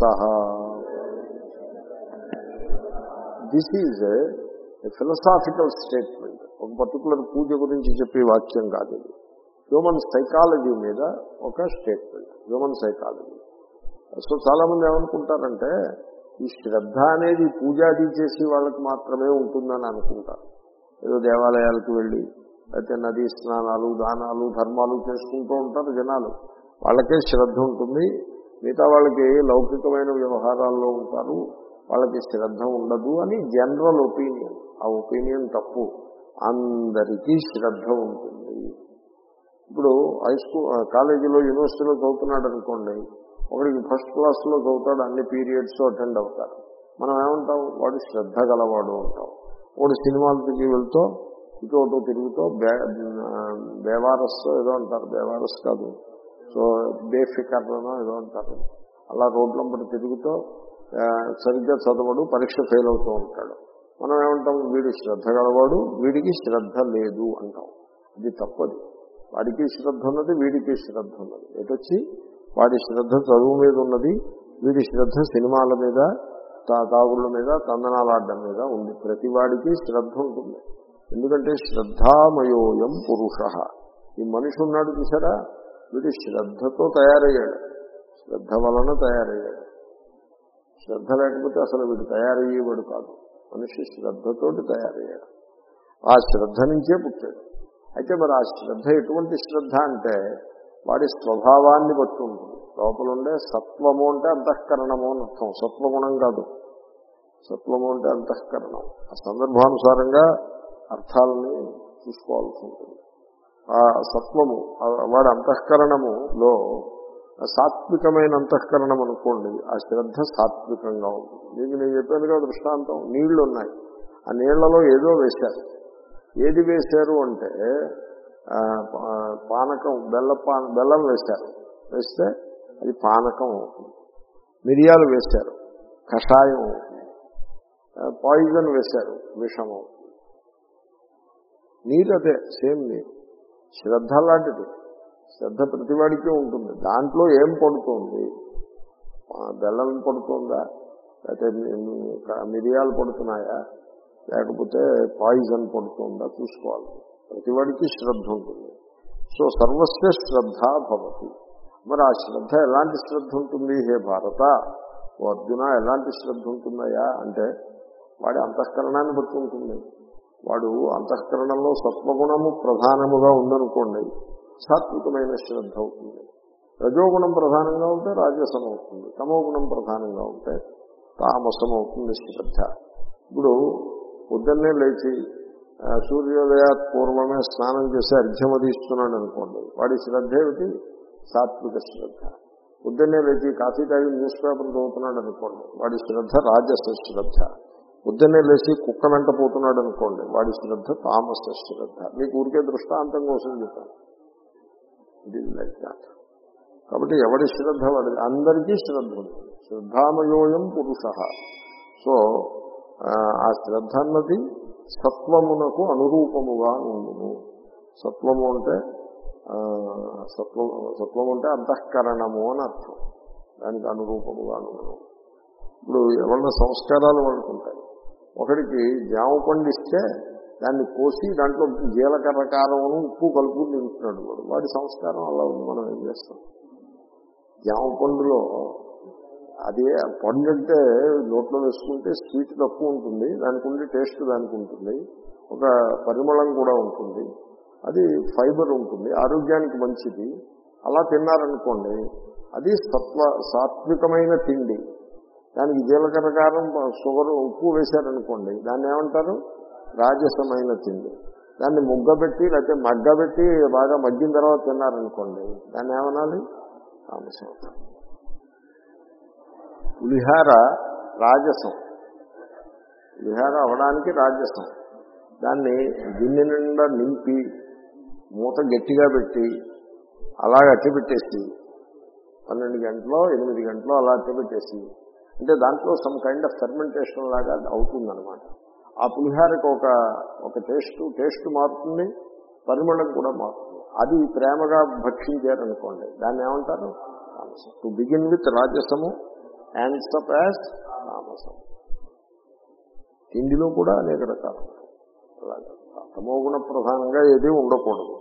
సహ this is a philosophical statement ఒక పర్టికులర్ పూజ గురించి చెప్పే వాక్యం కాదు హ్యూమన్ సైకాలజీ మీద ఒక స్టేట్మెంట్ హ్యూమన్ సైకాలజీ సో చాలామంది ఏమనుకుంటారంటే ఈ శ్రద్ధ అనేది పూజాది చేసి వాళ్ళకి మాత్రమే ఉంటుందని అనుకుంటారు. ఏదో దేవాలయాలకు వెళ్ళి అయితే నదీ స్నానాలు దానాలు ధర్మాలు చేసుకుంటూ ఉంటారు జనాలు. వాళ్ళకే శ్రద్ధ ఉంటుంది. మిగతా వాళ్ళకి లౌకికమైన వ్యవహారాల్లో ఉంటారు. వాళ్ళకి శ్రద్ధ ఉండదు అని జనరల్ ఒపీనియన్. ఆ ఒపీనియన్ తప్పు. అందరికీ శ్రద్ధ ఉంటుంది. ఇప్పుడు హై స్కూల్ కాలేజీలో యూనివర్సిటీలో చదువుతున్నాడు అనుకోండి ఒకడికి ఫస్ట్ క్లాస్లో చదువుతాడు అన్ని పీరియడ్స్ అటెండ్ అవుతారు మనం ఏమంటాం? వాడు శ్రద్ధ గలవాడు ఉంటాం వాడు సినిమాలకి వెళ్తూ ఇటు అటు తిరుగుతూ బే బేవారస్ ఏదో అంటారు. బేవారస్ కాదు. సో బేఫికర్లను ఏదో అంటారు. అలా రోడ్లంబడి తిరుగుతూ సరిగ్గా చదవడు పరీక్ష ఫెయిల్ అవుతూ ఉంటాడు. మనం ఏమంటాం? వీడు శ్రద్ధ గలవాడు వీడికి శ్రద్ధ లేదు అంటాం. ఇది తప్పది. వాడికి శ్రద్ధ ఉన్నది వీడికి శ్రద్ధ ఉన్నది. ఎటొచ్చి వాడి శ్రద్ధ చదువు మీద ఉన్నది వీడి శ్రద్ధ సినిమాల మీద తా- తాగుళ్ళ మీద తందనాలాడడం మీద ఉంది. ప్రతి వాడికి శ్రద్ధ ఉంటుంది. ఎందుకంటే శ్రద్ధామయోయం పురుష. ఈ మనిషి ఉన్నాడు చూసారా? వీడు శ్రద్ధతో తయారయ్యాడు. శ్రద్ధ వలన తయారయ్యాడు. శ్రద్ధ లేకపోతే అసలు వీడు తయారయ్యేవాడు కాదు. మనిషి శ్రద్ధతోటి తయారయ్యాడు. ఆ శ్రద్ధ నుంచే పుట్టాడు. అయితే మరి ఆ శ్రద్ధ ఎటువంటి శ్రద్ధ అంటే వాడి స్వభావాన్ని బట్టి ఉంటుంది. లోపల ఉండే సత్వము అంటే అంతఃకరణము అని అర్థం. సత్వగుణం కాదు. సత్వము అంటే అంతఃకరణం. ఆ సందర్భానుసారంగా అర్థాలని చూసుకోవాల్సి ఉంటుంది. ఆ సత్వము వాడి అంతఃకరణములో సాత్వికమైన అంతఃకరణం అనుకోండి ఆ శ్రద్ధ సాత్వికంగా ఉంటుంది. మీకు నేను చెప్పానుగా దృష్టాంతం నీళ్ళు ఉన్నాయి ఆ నీళ్ళలో ఏదో వేశారు. ఏది వేశారు అంటే పానకం బెల్ల పాన బెల్లం వేశారు. వేస్తే అది పానకం అవుతుంది. మిరియాలు వేశారు. కషాయం అవుతుంది. పాయిజన్ వేశారు. విషం అవుతుంది. నీరు అదే సేమ్ నీరు. శ్రద్ధ లాంటిది. శ్రద్ధ ప్రతివాడికి ఉంటుంది. దాంట్లో ఏం పడుతుంది? బెల్లం పడుతుందా? లేకపోతే మిరియాలు పడుతున్నాయా? లేకపోతే పాయిజన్ పడుతుందా చూసుకోవాలి. ప్రతివాడికి శ్రద్ధ ఉంటుంది. సో సర్వస్వ శ్రద్ధ భవతి. మరి ఆ శ్రద్ధ ఎలాంటి శ్రద్ధ ఉంటుంది? హే భారత! ఓ అర్జున ఎలాంటి శ్రద్ధ ఉంటుందయ్యా? అంటే వాడి అంతఃకరణాన్ని బట్టి ఉంటుంది. వాడు అంతఃకరణంలో సత్వగుణము ప్రధానముగా ఉందనుకోండి సాత్వికమైన శ్రద్ధ అవుతుంది. రజోగుణం ప్రధానంగా ఉంటే రాజసం అవుతుంది. తమోగుణం ప్రధానంగా ఉంటే తామసం అవుతుంది శ్రద్ధ. ఇప్పుడు పొద్దున్నే లేచి ఆ, సూర్యోదయాత్ పూర్వమే స్నానం చేసి అర్ఘ్యం తీస్తున్నాడు అనుకోండి. వాడి శ్రద్ధ ఏమిటి? సాత్విక శ్రద్ధ. పొద్దున్నే లేచి కాఫీ తాగి న్యూస్ పేపర్ చదువుతున్నాడు అనుకోండి. వాడి శ్రద్ధ రాజస శ్రద్ధ. పొద్దున్నే లేచి కుక్క వెంట పోతున్నాడు అనుకోండి. వాడి శ్రద్ధ తామస శ్రద్ధ. మీకు ఊరికే దృష్టాంతం కోసం చెప్పాను. లైక్ దాట్ కాబట్టి ఎవడి శ్రద్ధ వాడి అందరికీ శ్రద్ధ ఉంది. శ్రద్ధామయోయం పురుష. సో ఆ, శ్రద్ధ అన్నది సత్వమునకు అనురూపముగా ఉండును. సత్వము అంటే ఆ, సత్వం సత్వము అంటే అంతఃకరణము అని అర్థం. దానికి అనురూపముగా ఉండును. ఇప్పుడు ఎవరన్నా సంస్కారాలు వాళ్ళకు ఉంటాయి ఒకడికి జామ పండిస్తే దాన్ని కోసి దాంట్లో జీలకర్ర కారమును ఉప్పు కలుపు నిలుపుతున్నాడు వాడు. వాడి సంస్కారం అలా ఉంది మనం ఏం చేస్తాం? జామ పండులో అది పండు అంటే నోట్లో వేసుకుంటే స్వీట్ తక్కువ ఉంటుంది దానికి ఉండే టేస్ట్ దానికి ఉంటుంది ఒక పరిమళం కూడా ఉంటుంది అది ఫైబర్ ఉంటుంది ఆరోగ్యానికి మంచిది. అలా తిన్నారనుకోండి అది సత్వ సాత్వికమైన తిండి. దానికి జీలకర్ర కారం షుగర్ ఉప్పు వేశారనుకోండి దాన్ని ఏమంటారు? రాజసమైన తిండి. దాన్ని ముగ్గబెట్టి లేకపోతే మగ్గబెట్టి బాగా మగ్గిన తర్వాత తిన్నారనుకోండి దాన్ని ఏమనాలి? తామసం పులిహార రాజసం. పులిహార అవడానికి రాజసం. దాన్ని గిన్నె నిండా నింపి మూత గట్టిగా పెట్టి అలా అట్టి పెట్టేసి పన్నెండు గంటలో ఎనిమిది గంటలో అలా అట్టి పెట్టేసి అంటే దాంట్లో సమ్ కైండ్ ఆఫ్ ఫెర్మెంటేషన్ లాగా అవుతుందన్నమాట. ఆ పులిహారకు ఒక ఒక టేస్ట్ టేస్ట్ మారుతుంది పరిమళం కూడా మారుతుంది. అది ప్రేమగా భక్షించారనుకోండి దాన్ని ఏమంటారు? టు బిగిన్ విత్ రాజసము అండ్ సప్ యాజ్ తామసం తిండిలో కూడా అనేక రకాలు. అలాగే తమోగుణ ప్రధానంగా ఏది ఉండకూడదు.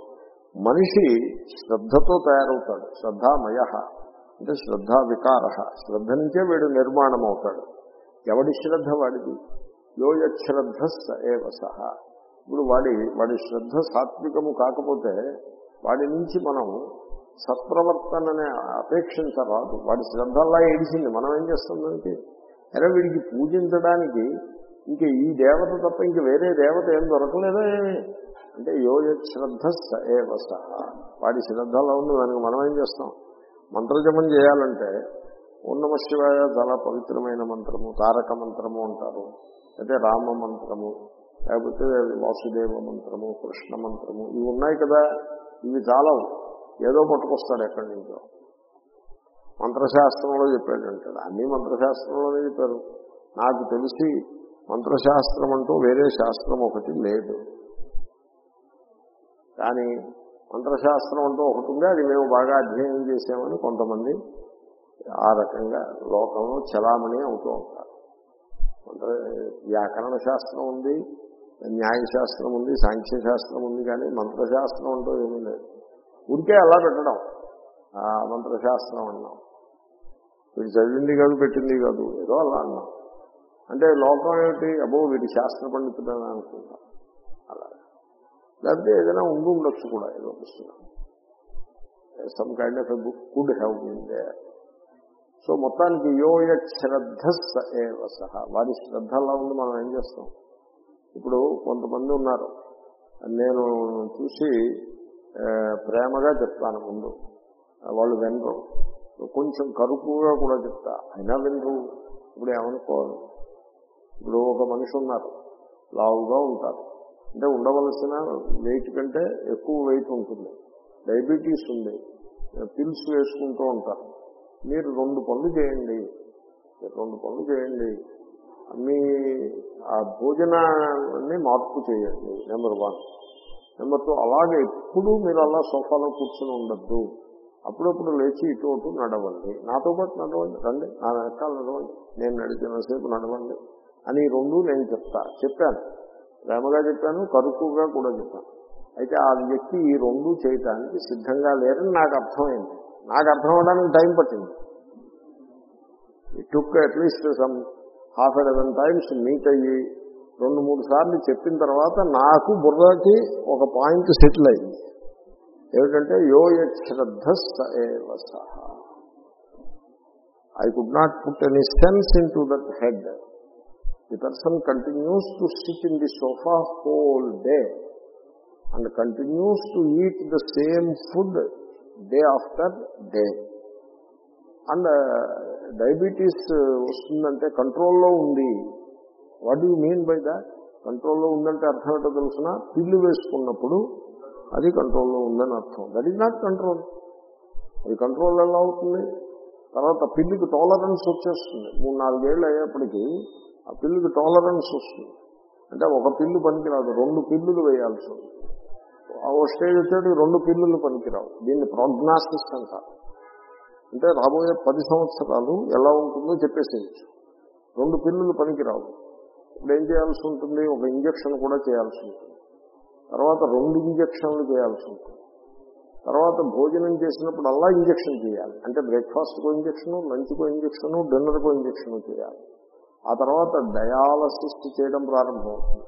మనిషి శ్రద్ధతో తయారవుతాడు. శ్రద్ధామయ. అంటే శ్రద్ధా వికార శ్రద్ధ నుంచే వీడు నిర్మాణం అవుతాడు ఎవడి శ్రద్ధ వాడిది? యోయశ్రద్ధ ఏవ సహ. ఇప్పుడు వాడి వాడి శ్రద్ధ సాత్వికము కాకపోతే వాడి నుంచి మనం సత్ప్రవర్తననే అపేక్షించరాదు. వాడి శ్రద్ధల్లా ఏడిసింది. మనం ఏం చేస్తాం దానికి అరే వీడికి పూజించడానికి ఇంక ఈ దేవత తప్ప ఇంక వేరే దేవత ఏం దొరకలేదా ఏమి? అంటే యోయశ్రద్ధ ఏ సహ వాడి శ్రద్ధలో ఉంది దానికి మనం ఏం చేస్తాం? మంత్రజపం చేయాలంటే ఉన్నమ శివాయ చాలా పవిత్రమైన మంత్రము తారక మంత్రము అంటారు. అయితే రామ మంత్రము లేకపోతే వాసుదేవ మంత్రము కృష్ణ మంత్రము ఇవి ఉన్నాయి కదా? ఇవి చాలా ఏదో పట్టుకొస్తాడు ఎక్కడి నుంచో. మంత్రశాస్త్రంలో చెప్పాడంటాడు అన్ని మంత్రశాస్త్రంలోనే చెప్పారు. నాకు తెలిసి మంత్రశాస్త్రం అంటూ వేరే శాస్త్రం ఒకటి లేదు. కానీ మంత్రశాస్త్రం అంటూ ఒకటి ఉంది. అది మేము బాగా అధ్యయనం చేసామని కొంతమంది ఆ రకంగా లోకంలో చలామణి అవుతూ ఉంటారు. మంత్ర వ్యాకరణ శాస్త్రం ఉంది న్యాయశాస్త్రం ఉంది సాంఖ్యశాస్త్రం ఉంది కానీ మంత్రశాస్త్రం అంటూ ఏమీ లేదు. ఉంటే అలా పెట్టడం. ఆ మంత్రశాస్త్రం అన్నాం. వీడు చదివింది కాదు పెట్టింది కాదు ఏదో అలా అన్నాం. అంటే లోకం ఏమిటి? అబ్బో వీడి శాస్త్ర పండితుడని అనుకుంటాం. అలా. లేకపోతే ఏదైనా ఉండి ఉండొచ్చు కూడా ఏదో పుస్తకం. Some kind of a book could have been there so మొత్తానికి యోయ శ్రద్ధ సహ. వారి శ్రద్ధ అలా ఉంది మనం ఏం చేస్తాం? ఇప్పుడు కొంతమంది ఉన్నారు. నేను చూసి ప్రేమగా చెప్తాను ముందు. వాళ్ళు వినరు. కొంచెం కరుపుగా కూడా చెప్తా. అయినా వినరు. ఇప్పుడు ఏమనుకోవాలి ఇప్పుడు ఒక మనిషి ఉన్నారు. లావుగా ఉంటారు. అంటే ఉండవలసిన వెయిట్ కంటే ఎక్కువ వెయిట్ ఉంటుంది. డయాబెటీస్ ఉంది. పిల్స్ వేసుకుంటూ ఉంటారు. మీరు రెండు పనులు చేయండి. రెండు పనులు చేయండి. మీ ఆ భోజనాన్ని మార్పు చేయండి నెంబర్ వన్ నెంబర్ టూ అలాగే ఎప్పుడు మీరు అలా సోఫాలో కూర్చొని ఉండద్దు. అప్పుడప్పుడు లేచి ఇటు అటు నడవండి. నాతో పాటు నడవండి. రండి. నా వెనకాల నడవండి. నేను నడిచినంతసేపు నడవండి అని రెండు నేను చెప్తా. చెప్పాను. ప్రేమగా చెప్పాను కరుకుగా కూడా చెప్పాను. అయితే ఆ వ్యక్తి ఈ రెండు చేయటానికి సిద్ధంగా లేరని నాకు అర్థమైంది. నాకు అర్థం అవడానికి టైం పట్టింది. Took at least some half a times meet అయ్యి రెండు మూడు సార్లు చెప్పిన తర్వాత నాకు బుర్రకి ఒక పాయింట్ సెటిల్ అయింది. ఏమిటంటే యో శ్రద్ధ సహ. I could not put any sense into that head the person continues to sit in the sofa whole day and continues to eat the same food day after day and diabetes వస్తుందంటే కంట్రోల్లో ఉంది. What you mean by that కంట్రోల్లో ఉందంటే అర్థం ఏంటో తెలుసిన? పిల్లు వేసుకున్నప్పుడు అది కంట్రోల్లో ఉందని అర్థం. దట్ ఈజ్ నాట్ కంట్రోల్ అది కంట్రోల్ ఎలా అవుతుంది? తర్వాత పిల్లికి టాలరెన్స్ వచ్చేస్తుంది. మూడు నాలుగేళ్ళు అయ్యేప్పటికీ ఆ పిల్లికి టాలరెన్స్ వస్తుంది. అంటే ఒక పిల్లు పనికిరాదు రెండు పిల్లులు వేయాల్సి ఉంది ఓ స్టేజ్ వచ్చేటికి రెండు పిల్లులు పనికిరావు. దీన్ని ప్రోగ్నాస్టిక్స్ అంటారు. అంటే రాబోయే పది సంవత్సరాలు ఎలా ఉంటుందో చెప్పేసేయచ్చు. రెండు పిల్లులు పనికిరావు. ఇప్పుడు ఏం చేయాల్సి ఉంటుంది? ఒక ఇంజక్షన్ కూడా చేయాల్సి ఉంటుంది. తర్వాత రెండు ఇంజక్షన్లు చేయాల్సి ఉంటుంది. తర్వాత భోజనం చేసినప్పుడు అలా ఇంజక్షన్ చేయాలి. అంటే బ్రేక్ఫాస్ట్కో ఇంజక్షను లంచ్కో ఇంజక్షను డిన్నర్కో ఇంజక్షన్ చేయాలి. ఆ తర్వాత డయాలసిస్ చేయడం ప్రారంభమవుతుంది.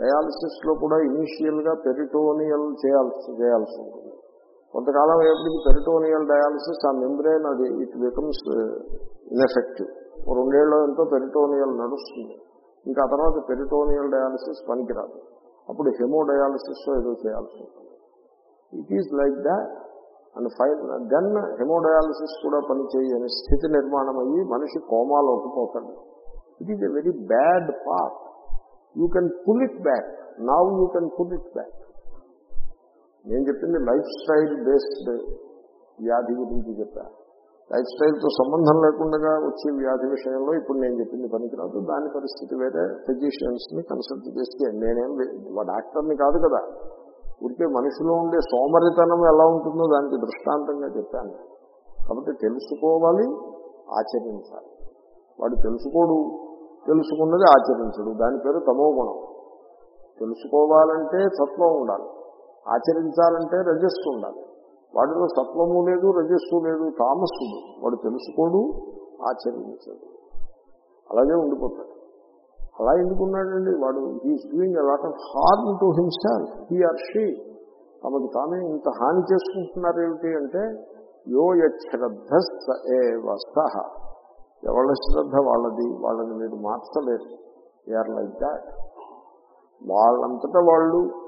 డయాలసిస్లో కూడా ఇనీషియల్గా పెరిటోనియల్ చేయాల్సి చేయాల్సి ఉంటుంది. కొంతకాలం అయ్యేప్పటికి పెరిటోనియల్ డయాలసిస్ ఆ మెంబ్రెయిన్ అది ఇట్ బికమ్స్ ఇన్ఎఫెక్టివ్ రెండేళ్ళు ఎంతో పెరిటోనియల్ నడుస్తుంది. ఇంకా తర్వాత పెరిటోనియల్ డయాలసిస్ పనికిరాదు. అప్పుడు హెమోడయాలసిస్ ఏదో చేయాల్సి ఉంటుంది. It is like that and fine then haemodialysis కూడా పనిచేయని స్థితి నిర్మాణం అయ్యి మనిషి కోమాలోకి పోతాడు. It is a very bad part you can pull it back now you can pull it back నేను చెప్పింది లైఫ్ స్టైల్ బేస్డ్ వ్యాధి గురించి చెప్పా. లైఫ్ స్టైల్తో సంబంధం లేకుండా వచ్చే వ్యాధి విషయంలో ఇప్పుడు నేను చెప్పింది పనికిరాదు. దాని పరిస్థితి వేరే. ఫిజిషియన్స్ని కన్సల్ట్ చేస్తే నేనేం డాక్టర్ని కాదు కదా. ఉంటే మనిషిలో ఉండే సోమరితనం ఎలా ఉంటుందో దానికి దృష్టాంతంగా చెప్పాను. కాబట్టి తెలుసుకోవాలి ఆచరించాలి. వాడు తెలుసుకోడు. తెలుసుకున్నది ఆచరించడు. దాని పేరు తమో గుణం. తెలుసుకోవాలంటే సత్వం ఉండాలి. ఆచరించాలంటే రజస్సు ఉండాలి. వాడిలో సత్వము లేదు రజస్సు లేదు తామస్సుడు వాడు తెలుసుకోడు ఆచరించడు. అలాగే ఉండిపోతాడు. అలా ఎందుకున్నాడండి? వాడు ఈ doing a lot of harm to himself he or she తమకు తామే ఇంత హాని చేసుకుంటున్నారు ఏమిటి అంటే యో యశ్రద్ధ ఏ వస్తహ ఎవళ్ళ శ్రద్ధ వాళ్ళది? వాళ్ళని మీరు మార్చలేరు. ఆర్ లైక్ దాట్ వాళ్ళంతటా వాళ్ళు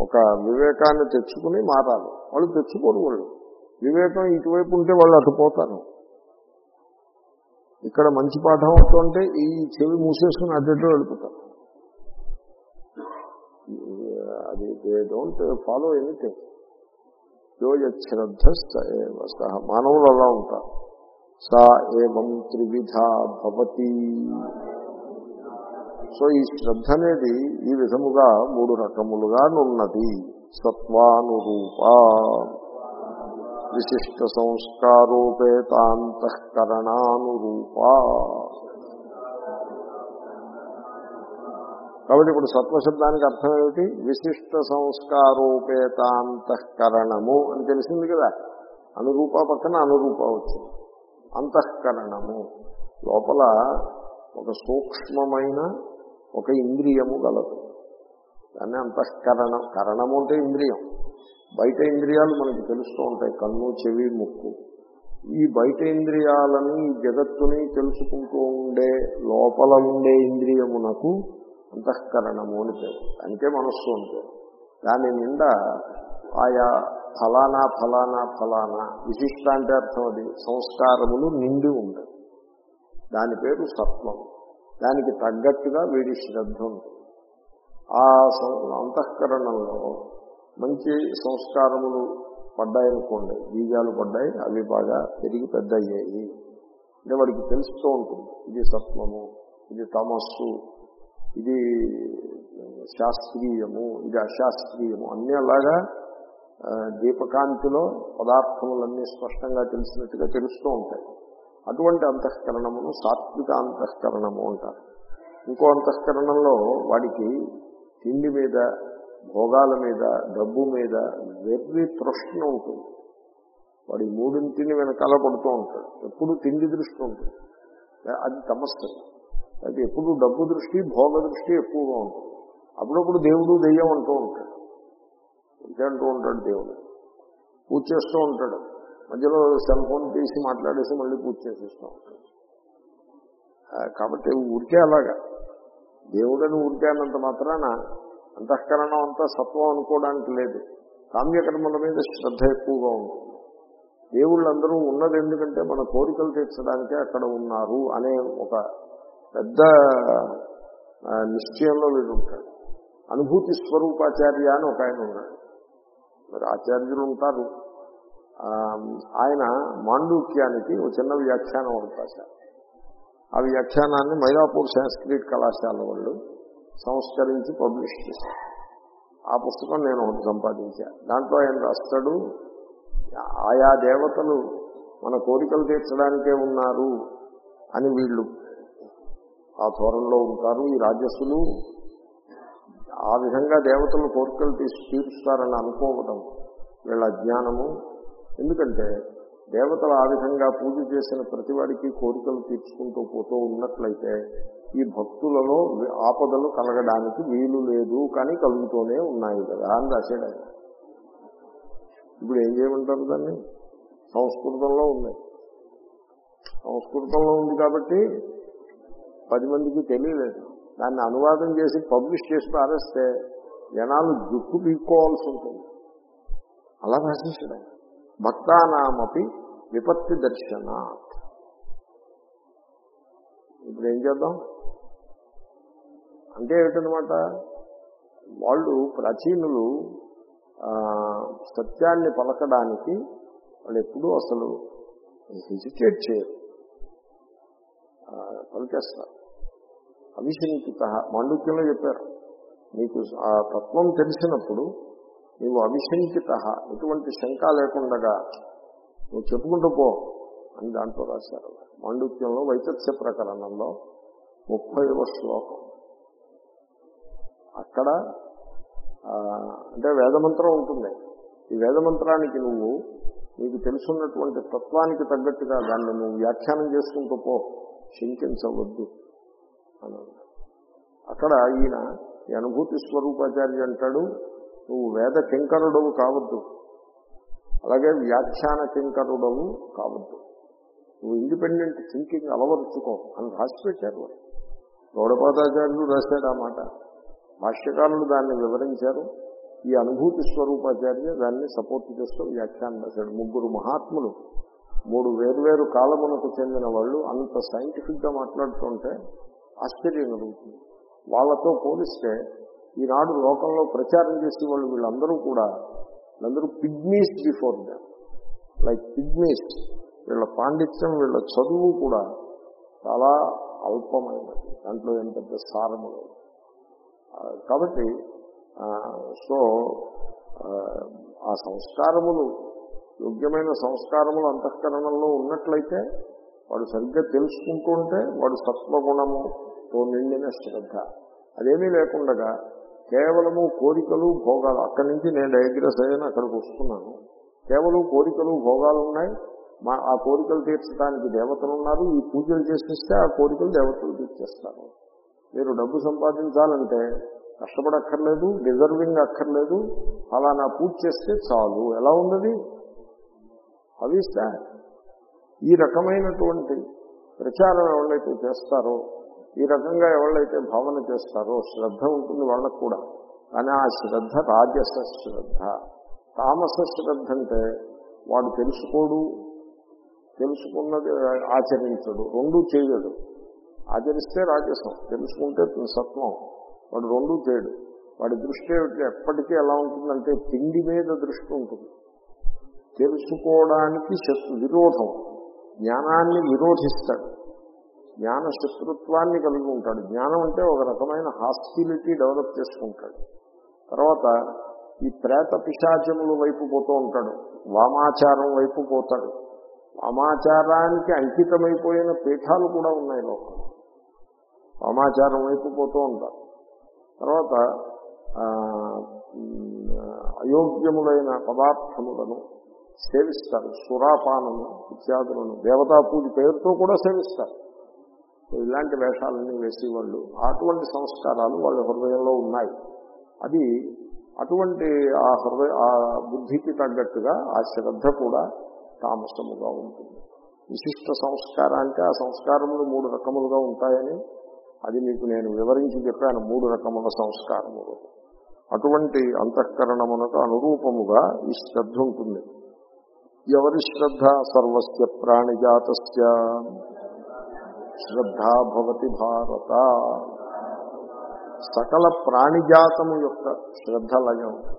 ఒక వివేకాన్ని తెచ్చుకుని మారాలి. వాళ్ళు తెచ్చుకోరు వాళ్ళు. వివేకం ఇటువైపు ఉంటే వాళ్ళు అటుపోతారు ఇక్కడ మంచి పాఠం అవుతుంటే ఈ చెవి మూసేసుకుని అడ్డట్లో వెళ్ళిపోతారు. అది దే డోంట్ ఫాలో ఎనీథింగ్ యోయశ్రద్ధ సహ మానవులు అలా ఉంటారు. సా ఏవం త్రివిధ భవతి. సో ఈ శ్రద్ధ అనేది ఈ విధముగా మూడు రకములుగా ఉన్నది సత్వానురూప. విశిష్ట సంస్కారోపేతాంతఃకరణానురూప కాబట్టి ఇప్పుడు సత్వశబ్దానికి అర్థం ఏమిటి? విశిష్ట సంస్కారోపేతాంతఃకరణము అని తెలిసింది కదా. అనురూప పక్కన అనురూప వచ్చింది. అంతఃకరణము. లోపల ఒక సూక్ష్మమైన ఒక ఇంద్రియము గలదు. దాన్ని అంతఃకరణం. కరణము అంటే ఇంద్రియం. బయట ఇంద్రియాలు మనకి తెలుస్తూ ఉంటాయి. కన్ను చెవి ముక్కు. ఈ బయట ఇంద్రియాలని జగత్తుని తెలుసుకుంటూ ఉండే లోపల ఉండే ఇంద్రియమునకు అంతఃకరణము అని పేరు. అంటే మనస్సు అంటే దాని నిండా ఆయా ఫలానా ఫలానా ఫలానా విశిష్ట అంటే అర్థం అది. సంస్కారములు నిండి ఉంటాయి దాని పేరు సత్వం. దానికి తగ్గట్టుగా వీడి శ్రద్ధ ఉంటుంది. ఆ అంతఃకరణంలో మంచి సంస్కారములు పడ్డాయనుకోండి బీజాలు పడ్డాయి అవి బాగా పెరిగి పెద్ద అయ్యాయి అంటే వాడికి తెలుస్తూ ఉంటుంది ఇది సత్వము ఇది తమస్సు ఇది శాస్త్రీయము ఇది అశాస్త్రీయము. అన్నీ అలాగా దీపకాంతిలో పదార్థములన్నీ స్పష్టంగా తెలిసినట్టుగా తెలుస్తూ ఉంటాయి. అటువంటి అంతఃకరణమును సాత్విక అంతఃకరణము అంటారు. ఇంకో అంతఃకరణంలో వాడికి తిండి మీద భోగాల మీద డబ్బు మీద వెర్రి తృష్ణ ఉంటుంది. వాడి మూడింటిని వెనకాల పడుతూ ఉంటాడు. ఎప్పుడు తిండి దృష్టి ఉంటుంది. అది తమస్సు. అయితే ఎప్పుడు డబ్బు దృష్టి భోగ దృష్టి ఎక్కువగా ఉంటుంది. అప్పుడప్పుడు దేవుడు దెయ్యం అంటూ ఉంటాడు. ఇంకే అంటూ ఉంటాడు దేవుడు. పూజ చేస్తూ ఉంటాడు. మధ్యలో సెల్ ఫోన్ తీసి మాట్లాడేసి మళ్ళీ పూర్తి చేసేస్తూ. ఉంటాడు కాబట్టి ఊరికే అలాగా. దేవుడని ఊరికే అన్నంత మాత్రాన అంతఃకరణం అంతా సత్వం అనుకోవడానికి లేదు. కామ్యకర్మల మీద శ్రద్ధ ఎక్కువగా ఉంటుంది. దేవుళ్ళందరూ ఉన్నది ఎందుకంటే మన కోరికలు తీర్చడానికే అక్కడ ఉన్నారు అనే ఒక పెద్ద నిశ్చయంలో వీడు ఉంటాడు. అనుభూతి స్వరూపాచార్య అని ఒక ఆయన ఉన్నాడు. మరి ఆచార్యులు ఉంటారు. ఆయన మాండూక్యానికి ఒక చిన్న వ్యాఖ్యానం ఒకటి రాశారు. ఆ వ్యాఖ్యానాన్ని మైలాపూర్ సంస్కృత్ కళాశాల వాళ్ళు సంస్కరించి పబ్లిష్ చేశారు. ఆ పుస్తకం నేను ఒకటి సంపాదించాను దాంట్లో ఆయన రాస్తాడు ఆయా దేవతలు మన కోరికలు తీర్చడానికే ఉన్నారు అని వీళ్ళు ఆ ధోరణిలో ఉంటారు ఈ రాజస్సులు ఆ విధంగా దేవతలు కోరికలు తీసి తీరుస్తారని అనుకోవడం వీళ్ళ అజ్ఞానము ఎందుకంటే దేవతలు ఆ విధంగా పూజ చేసిన ప్రతివాడికి కోరికలు తీర్చుకుంటూ పోతూ ఉన్నట్లయితే ఈ భక్తులలో ఆపదలు కలగడానికి వీలు లేదు కానీ కలుగుతూనే ఉన్నాయి కదా అని రాశాడు ఆయన. ఇప్పుడు ఏం చేయమంటారు దాన్ని? సంస్కృతంలో ఉంది. సంస్కృతంలో ఉంది కాబట్టి పది మందికి తెలియలేదు. దాన్ని అనువాదం చేసి పబ్లిష్ చేసి పారేస్తే జనాలు జుట్టు పీక్కోవాల్సి ఉంటుంది. అలా రాసేసాడు ఆయన. భక్తానామపి విపత్తి దర్శనాత్. ఇప్పుడు ఏం చేద్దాం? అంటే ఏమిటనమాట వాళ్ళు ప్రాచీనులు సత్యాన్ని పలకడానికి వాళ్ళు ఎప్పుడూ అసలు హెజిటేట్ చేయరు. పలికేస్తారు. అవిశంకిత మాండుక్యంలో చెప్పారు. నీకు ఆ తత్వం తెలిసినప్పుడు నీవు అవిశంకిత ఎటువంటి శంక లేకుండగా నువ్వు చెప్పుకుంటూ పో అని దాంట్లో రాశారు. మాండుక్యంలో వైత్య ప్రకరణంలో ముప్పైవ శ్లోకం. అక్కడ అంటే వేదమంత్రం ఉంటుంది. ఈ వేదమంత్రానికి నువ్వు నీకు తెలుసున్నటువంటి తత్వానికి తగ్గట్టుగా దాన్ని నువ్వు వ్యాఖ్యానం చేసుకుంటూ పో. శంకించవద్దు. అని అక్కడ ఈయన ఈ అనుభూతి స్వరూపాచార్య అంటాడు నువ్వు వేద కింకరుడవు కావద్దు. అలాగే వ్యాఖ్యాన కింకరుడవు కావద్దు. నువ్వు ఇండిపెండెంట్ థింకింగ్ అలవరుచుకో అని రాసి పెట్టారు వాడు. గౌడపాదాచార్యులు రాశాడు ఆ మాట. భాష్యకారులు దాన్ని వివరించారు. ఈ అనుభూతి స్వరూపాచార్య దాన్ని సపోర్ట్ చేస్తూ వ్యాఖ్యానం రాశాడు ముగ్గురు మహాత్ములు మూడు వేర్వేరు కాలమునకు చెందిన వాళ్ళు అంత సైంటిఫిక్గా మాట్లాడుతుంటే ఆశ్చర్యం కలుగుతుంది. వాళ్ళతో పోలిస్తే ఈనాడు లోకంలో ప్రచారం చేసే వాళ్ళు వీళ్ళందరూ కూడా వీళ్ళందరూ pygmies before them like pygmies వీళ్ళ పాండిత్యం వీళ్ళ చదువు కూడా చాలా అల్పమైనది. దాంట్లో ఎంత పెద్ద సారము లేదు. కాబట్టి సో ఆ, సంస్కారములు యోగ్యమైన సంస్కారములు అంతఃకరణలో ఉన్నట్లయితే వాడు సరిగ్గా తెలుసుకుంటుంటే వాడు సత్వగుణముతో నిండిన శ్రద్ధ. అదేమీ లేకుండగా కేవలము కోరికలు భోగాలు. అక్కడి నుంచి నేను డయాగ్రస్ అయ్యాను అక్కడికి వస్తున్నాను కేవలం కోరికలు భోగాలు ఉన్నాయి. మా ఆ కోరికలు తీర్చడానికి దేవతలు ఉన్నారు. ఈ పూజలు చేసిస్తే ఆ కోరికలు దేవతలు తీర్చేస్తారు. మీరు డబ్బు సంపాదించాలంటే కష్టపడక్కర్లేదు డిజర్వింగ్ అక్కర్లేదు. అలా నా పూజ చేస్తే చాలు. ఎలా ఉన్నది? అవి ఈ రకమైనటువంటి ప్రచారం ఎవరైతే చేస్తారో ఈ రకంగా ఎవరైతే భావన చేస్తారో శ్రద్ధ ఉంటుంది వాళ్ళకు కూడా. కానీ ఆ శ్రద్ధ రాజస శ్రద్ధ. తామస శ్రద్ధ అంటే వాడు తెలుసుకోడు తెలుసుకున్నది ఆచరించడు రెండు చేయడు. ఆచరిస్తే రాజసం తెలుసుకుంటే సత్వం వాడు రెండు చేయడు. వాడి దృష్టి ఎప్పటికీ ఎలా ఉంటుందంటే తిండి మీద దృష్టి ఉంటుంది. తెలుసుకోవడానికి శత్రు విరోధం. జ్ఞానాన్ని విరోధిస్తాడు. జ్ఞాన శత్రుత్వాన్ని కలిగి ఉంటాడు. జ్ఞానం అంటే ఒక రకమైన హాస్టిలిటీ డెవలప్ చేసుకుంటాడు. తర్వాత ఈ ప్రేత పిశాచముల వైపు పోతూ ఉంటాడు. వామాచారం వైపు పోతాడు. వామాచారానికి అంకితమైపోయిన పీఠాలు కూడా ఉన్నాయి లోకంలో వామాచారం వైపు పోతూ ఉంటారు తర్వాత అయోగ్యములైన పదార్థములను సేవిస్తారు. సురాపానము ఇత్యాదులను దేవతా పూజ పేరుతో కూడా సేవిస్తారు. ఇలాంటి వేషాలన్నీ వేసేవాళ్ళు. అటువంటి సంస్కారాలు వాళ్ళ హృదయంలో ఉన్నాయి. అది అటువంటి ఆ హృదయ ఆ బుద్ధికి తగ్గట్టుగా ఆ శ్రద్ధ కూడా తామసముగా ఉంటుంది. విశిష్ట సంస్కార అంటే ఆ సంస్కారములు మూడు రకములుగా ఉంటాయని అది మీకు నేను వివరించి చెప్పాను. మూడు రకముల సంస్కారములు. అటువంటి అంతఃకరణమునకు అనురూపముగా ఈ శ్రద్ధ ఉంటుంది. ఎవరి శ్రద్ధ? సర్వస్య ప్రాణిజాతస్య. శ్రద్ధా భవతి భారత. సకల ప్రాణిజాతము యొక్క శ్రద్ధ అలాగే ఉంటుంది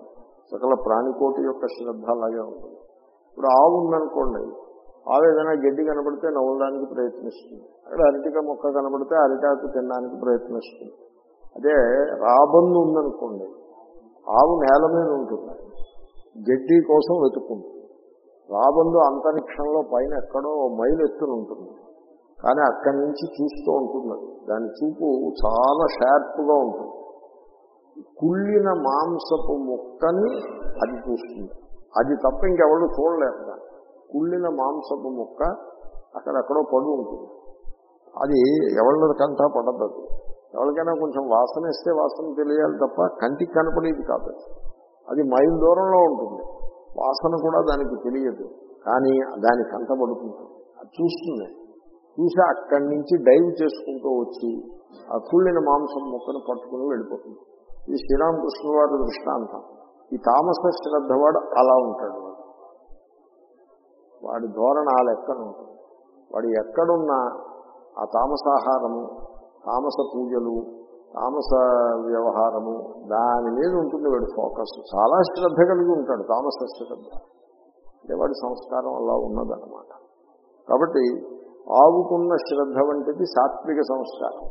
సకల ప్రాణికోటి యొక్క శ్రద్ధ అలాగే ఉంటుంది ఇప్పుడు ఆవు ఉందనుకోండి ఆవు ఏదైనా గడ్డి కనబడితే నవ్వడానికి ప్రయత్నిస్తుంది. అక్కడ అరటిక మొక్క కనబడితే అరిటాకు తినడానికి ప్రయత్నిస్తుంది. అదే రాబందు ఉందనుకోండి ఆవు నేల మీద ఉంటుంది. గడ్డి కోసం వెతుక్కుంటుంది. రాబందు అంతరిక్షంలో పైన ఎక్కడో మైలు ఎత్తున ఉంటుంది. కానీ అక్కడి నుంచి చూస్తూ ఉంటుంది దాని చూపు చాలా షార్ప్గా ఉంటుంది. కుళ్ళిన మాంసపు ముక్కని అది చూస్తుంది. అది తప్ప ఇంకెవరు చూడలేరు దాన్ని. కుళ్ళిన మాంసపు ముక్క అక్కడెక్కడో పడు ఉంటుంది. అది ఎవరి కంటా పడద్దు ఎవరికైనా కొంచెం వాసన ఇస్తే వాసన తెలియాలి తప్ప కంటికి కనపడేది కాదు అది. మైల్ దూరంలో ఉంటుంది. వాసన కూడా దానికి తెలియదు. కానీ దానికి కంటపడుతుంది అది చూస్తుంది. చూసి అక్కడి నుంచి డైవ్ చేసుకుంటూ వచ్చి ఆ కుళ్ళిన మాంసం ముక్కను పట్టుకుని వెళ్ళిపోతుంది. ఈ శ్రీరామకృష్ణ వారి దృష్టాంతం. ఈ తామస శ్రద్ధ వాడు అలా ఉంటాడు. వాడు వాడి ధోరణ ఆ లెక్కన ఉంటుంది. వాడు ఎక్కడున్నా ఆ తామసాహారము తామస పూజలు తామస వ్యవహారము దాని మీద ఉంటుంది వాడి ఫోకస్. చాలా శ్రద్ధ కలిగి ఉంటాడు తామస శ్రద్ధ. అంటే వాడి సంస్కారం అలా ఉన్నదన్నమాట. కాబట్టి ఆవుకున్న శ్రద్ధ వంటిది సాత్విక సంస్కారం.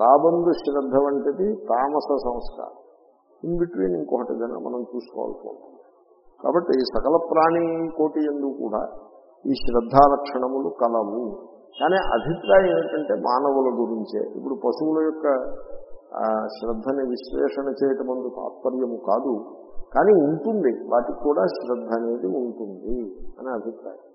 రాబందు శ్రద్ధ వంటిది తామస సంస్కారం. ఇన్ బిట్వీన్ ఇంకొకటి మనం చూసుకోవాల్సి ఉంటుంది. కాబట్టి సకల ప్రాణి కోటి ఎందు కూడా ఈ శ్రద్ధా లక్షణములు కలవు. కానీ అభిప్రాయం ఏంటంటే మానవుల గురించే. ఇప్పుడు పశువుల యొక్క శ్రద్ధని విశ్లేషణ చేయటం అందు తాత్పర్యము కాదు. కానీ ఉంటుంది. వాటికి కూడా శ్రద్ధ అనేది ఉంటుంది అనే అభిప్రాయం.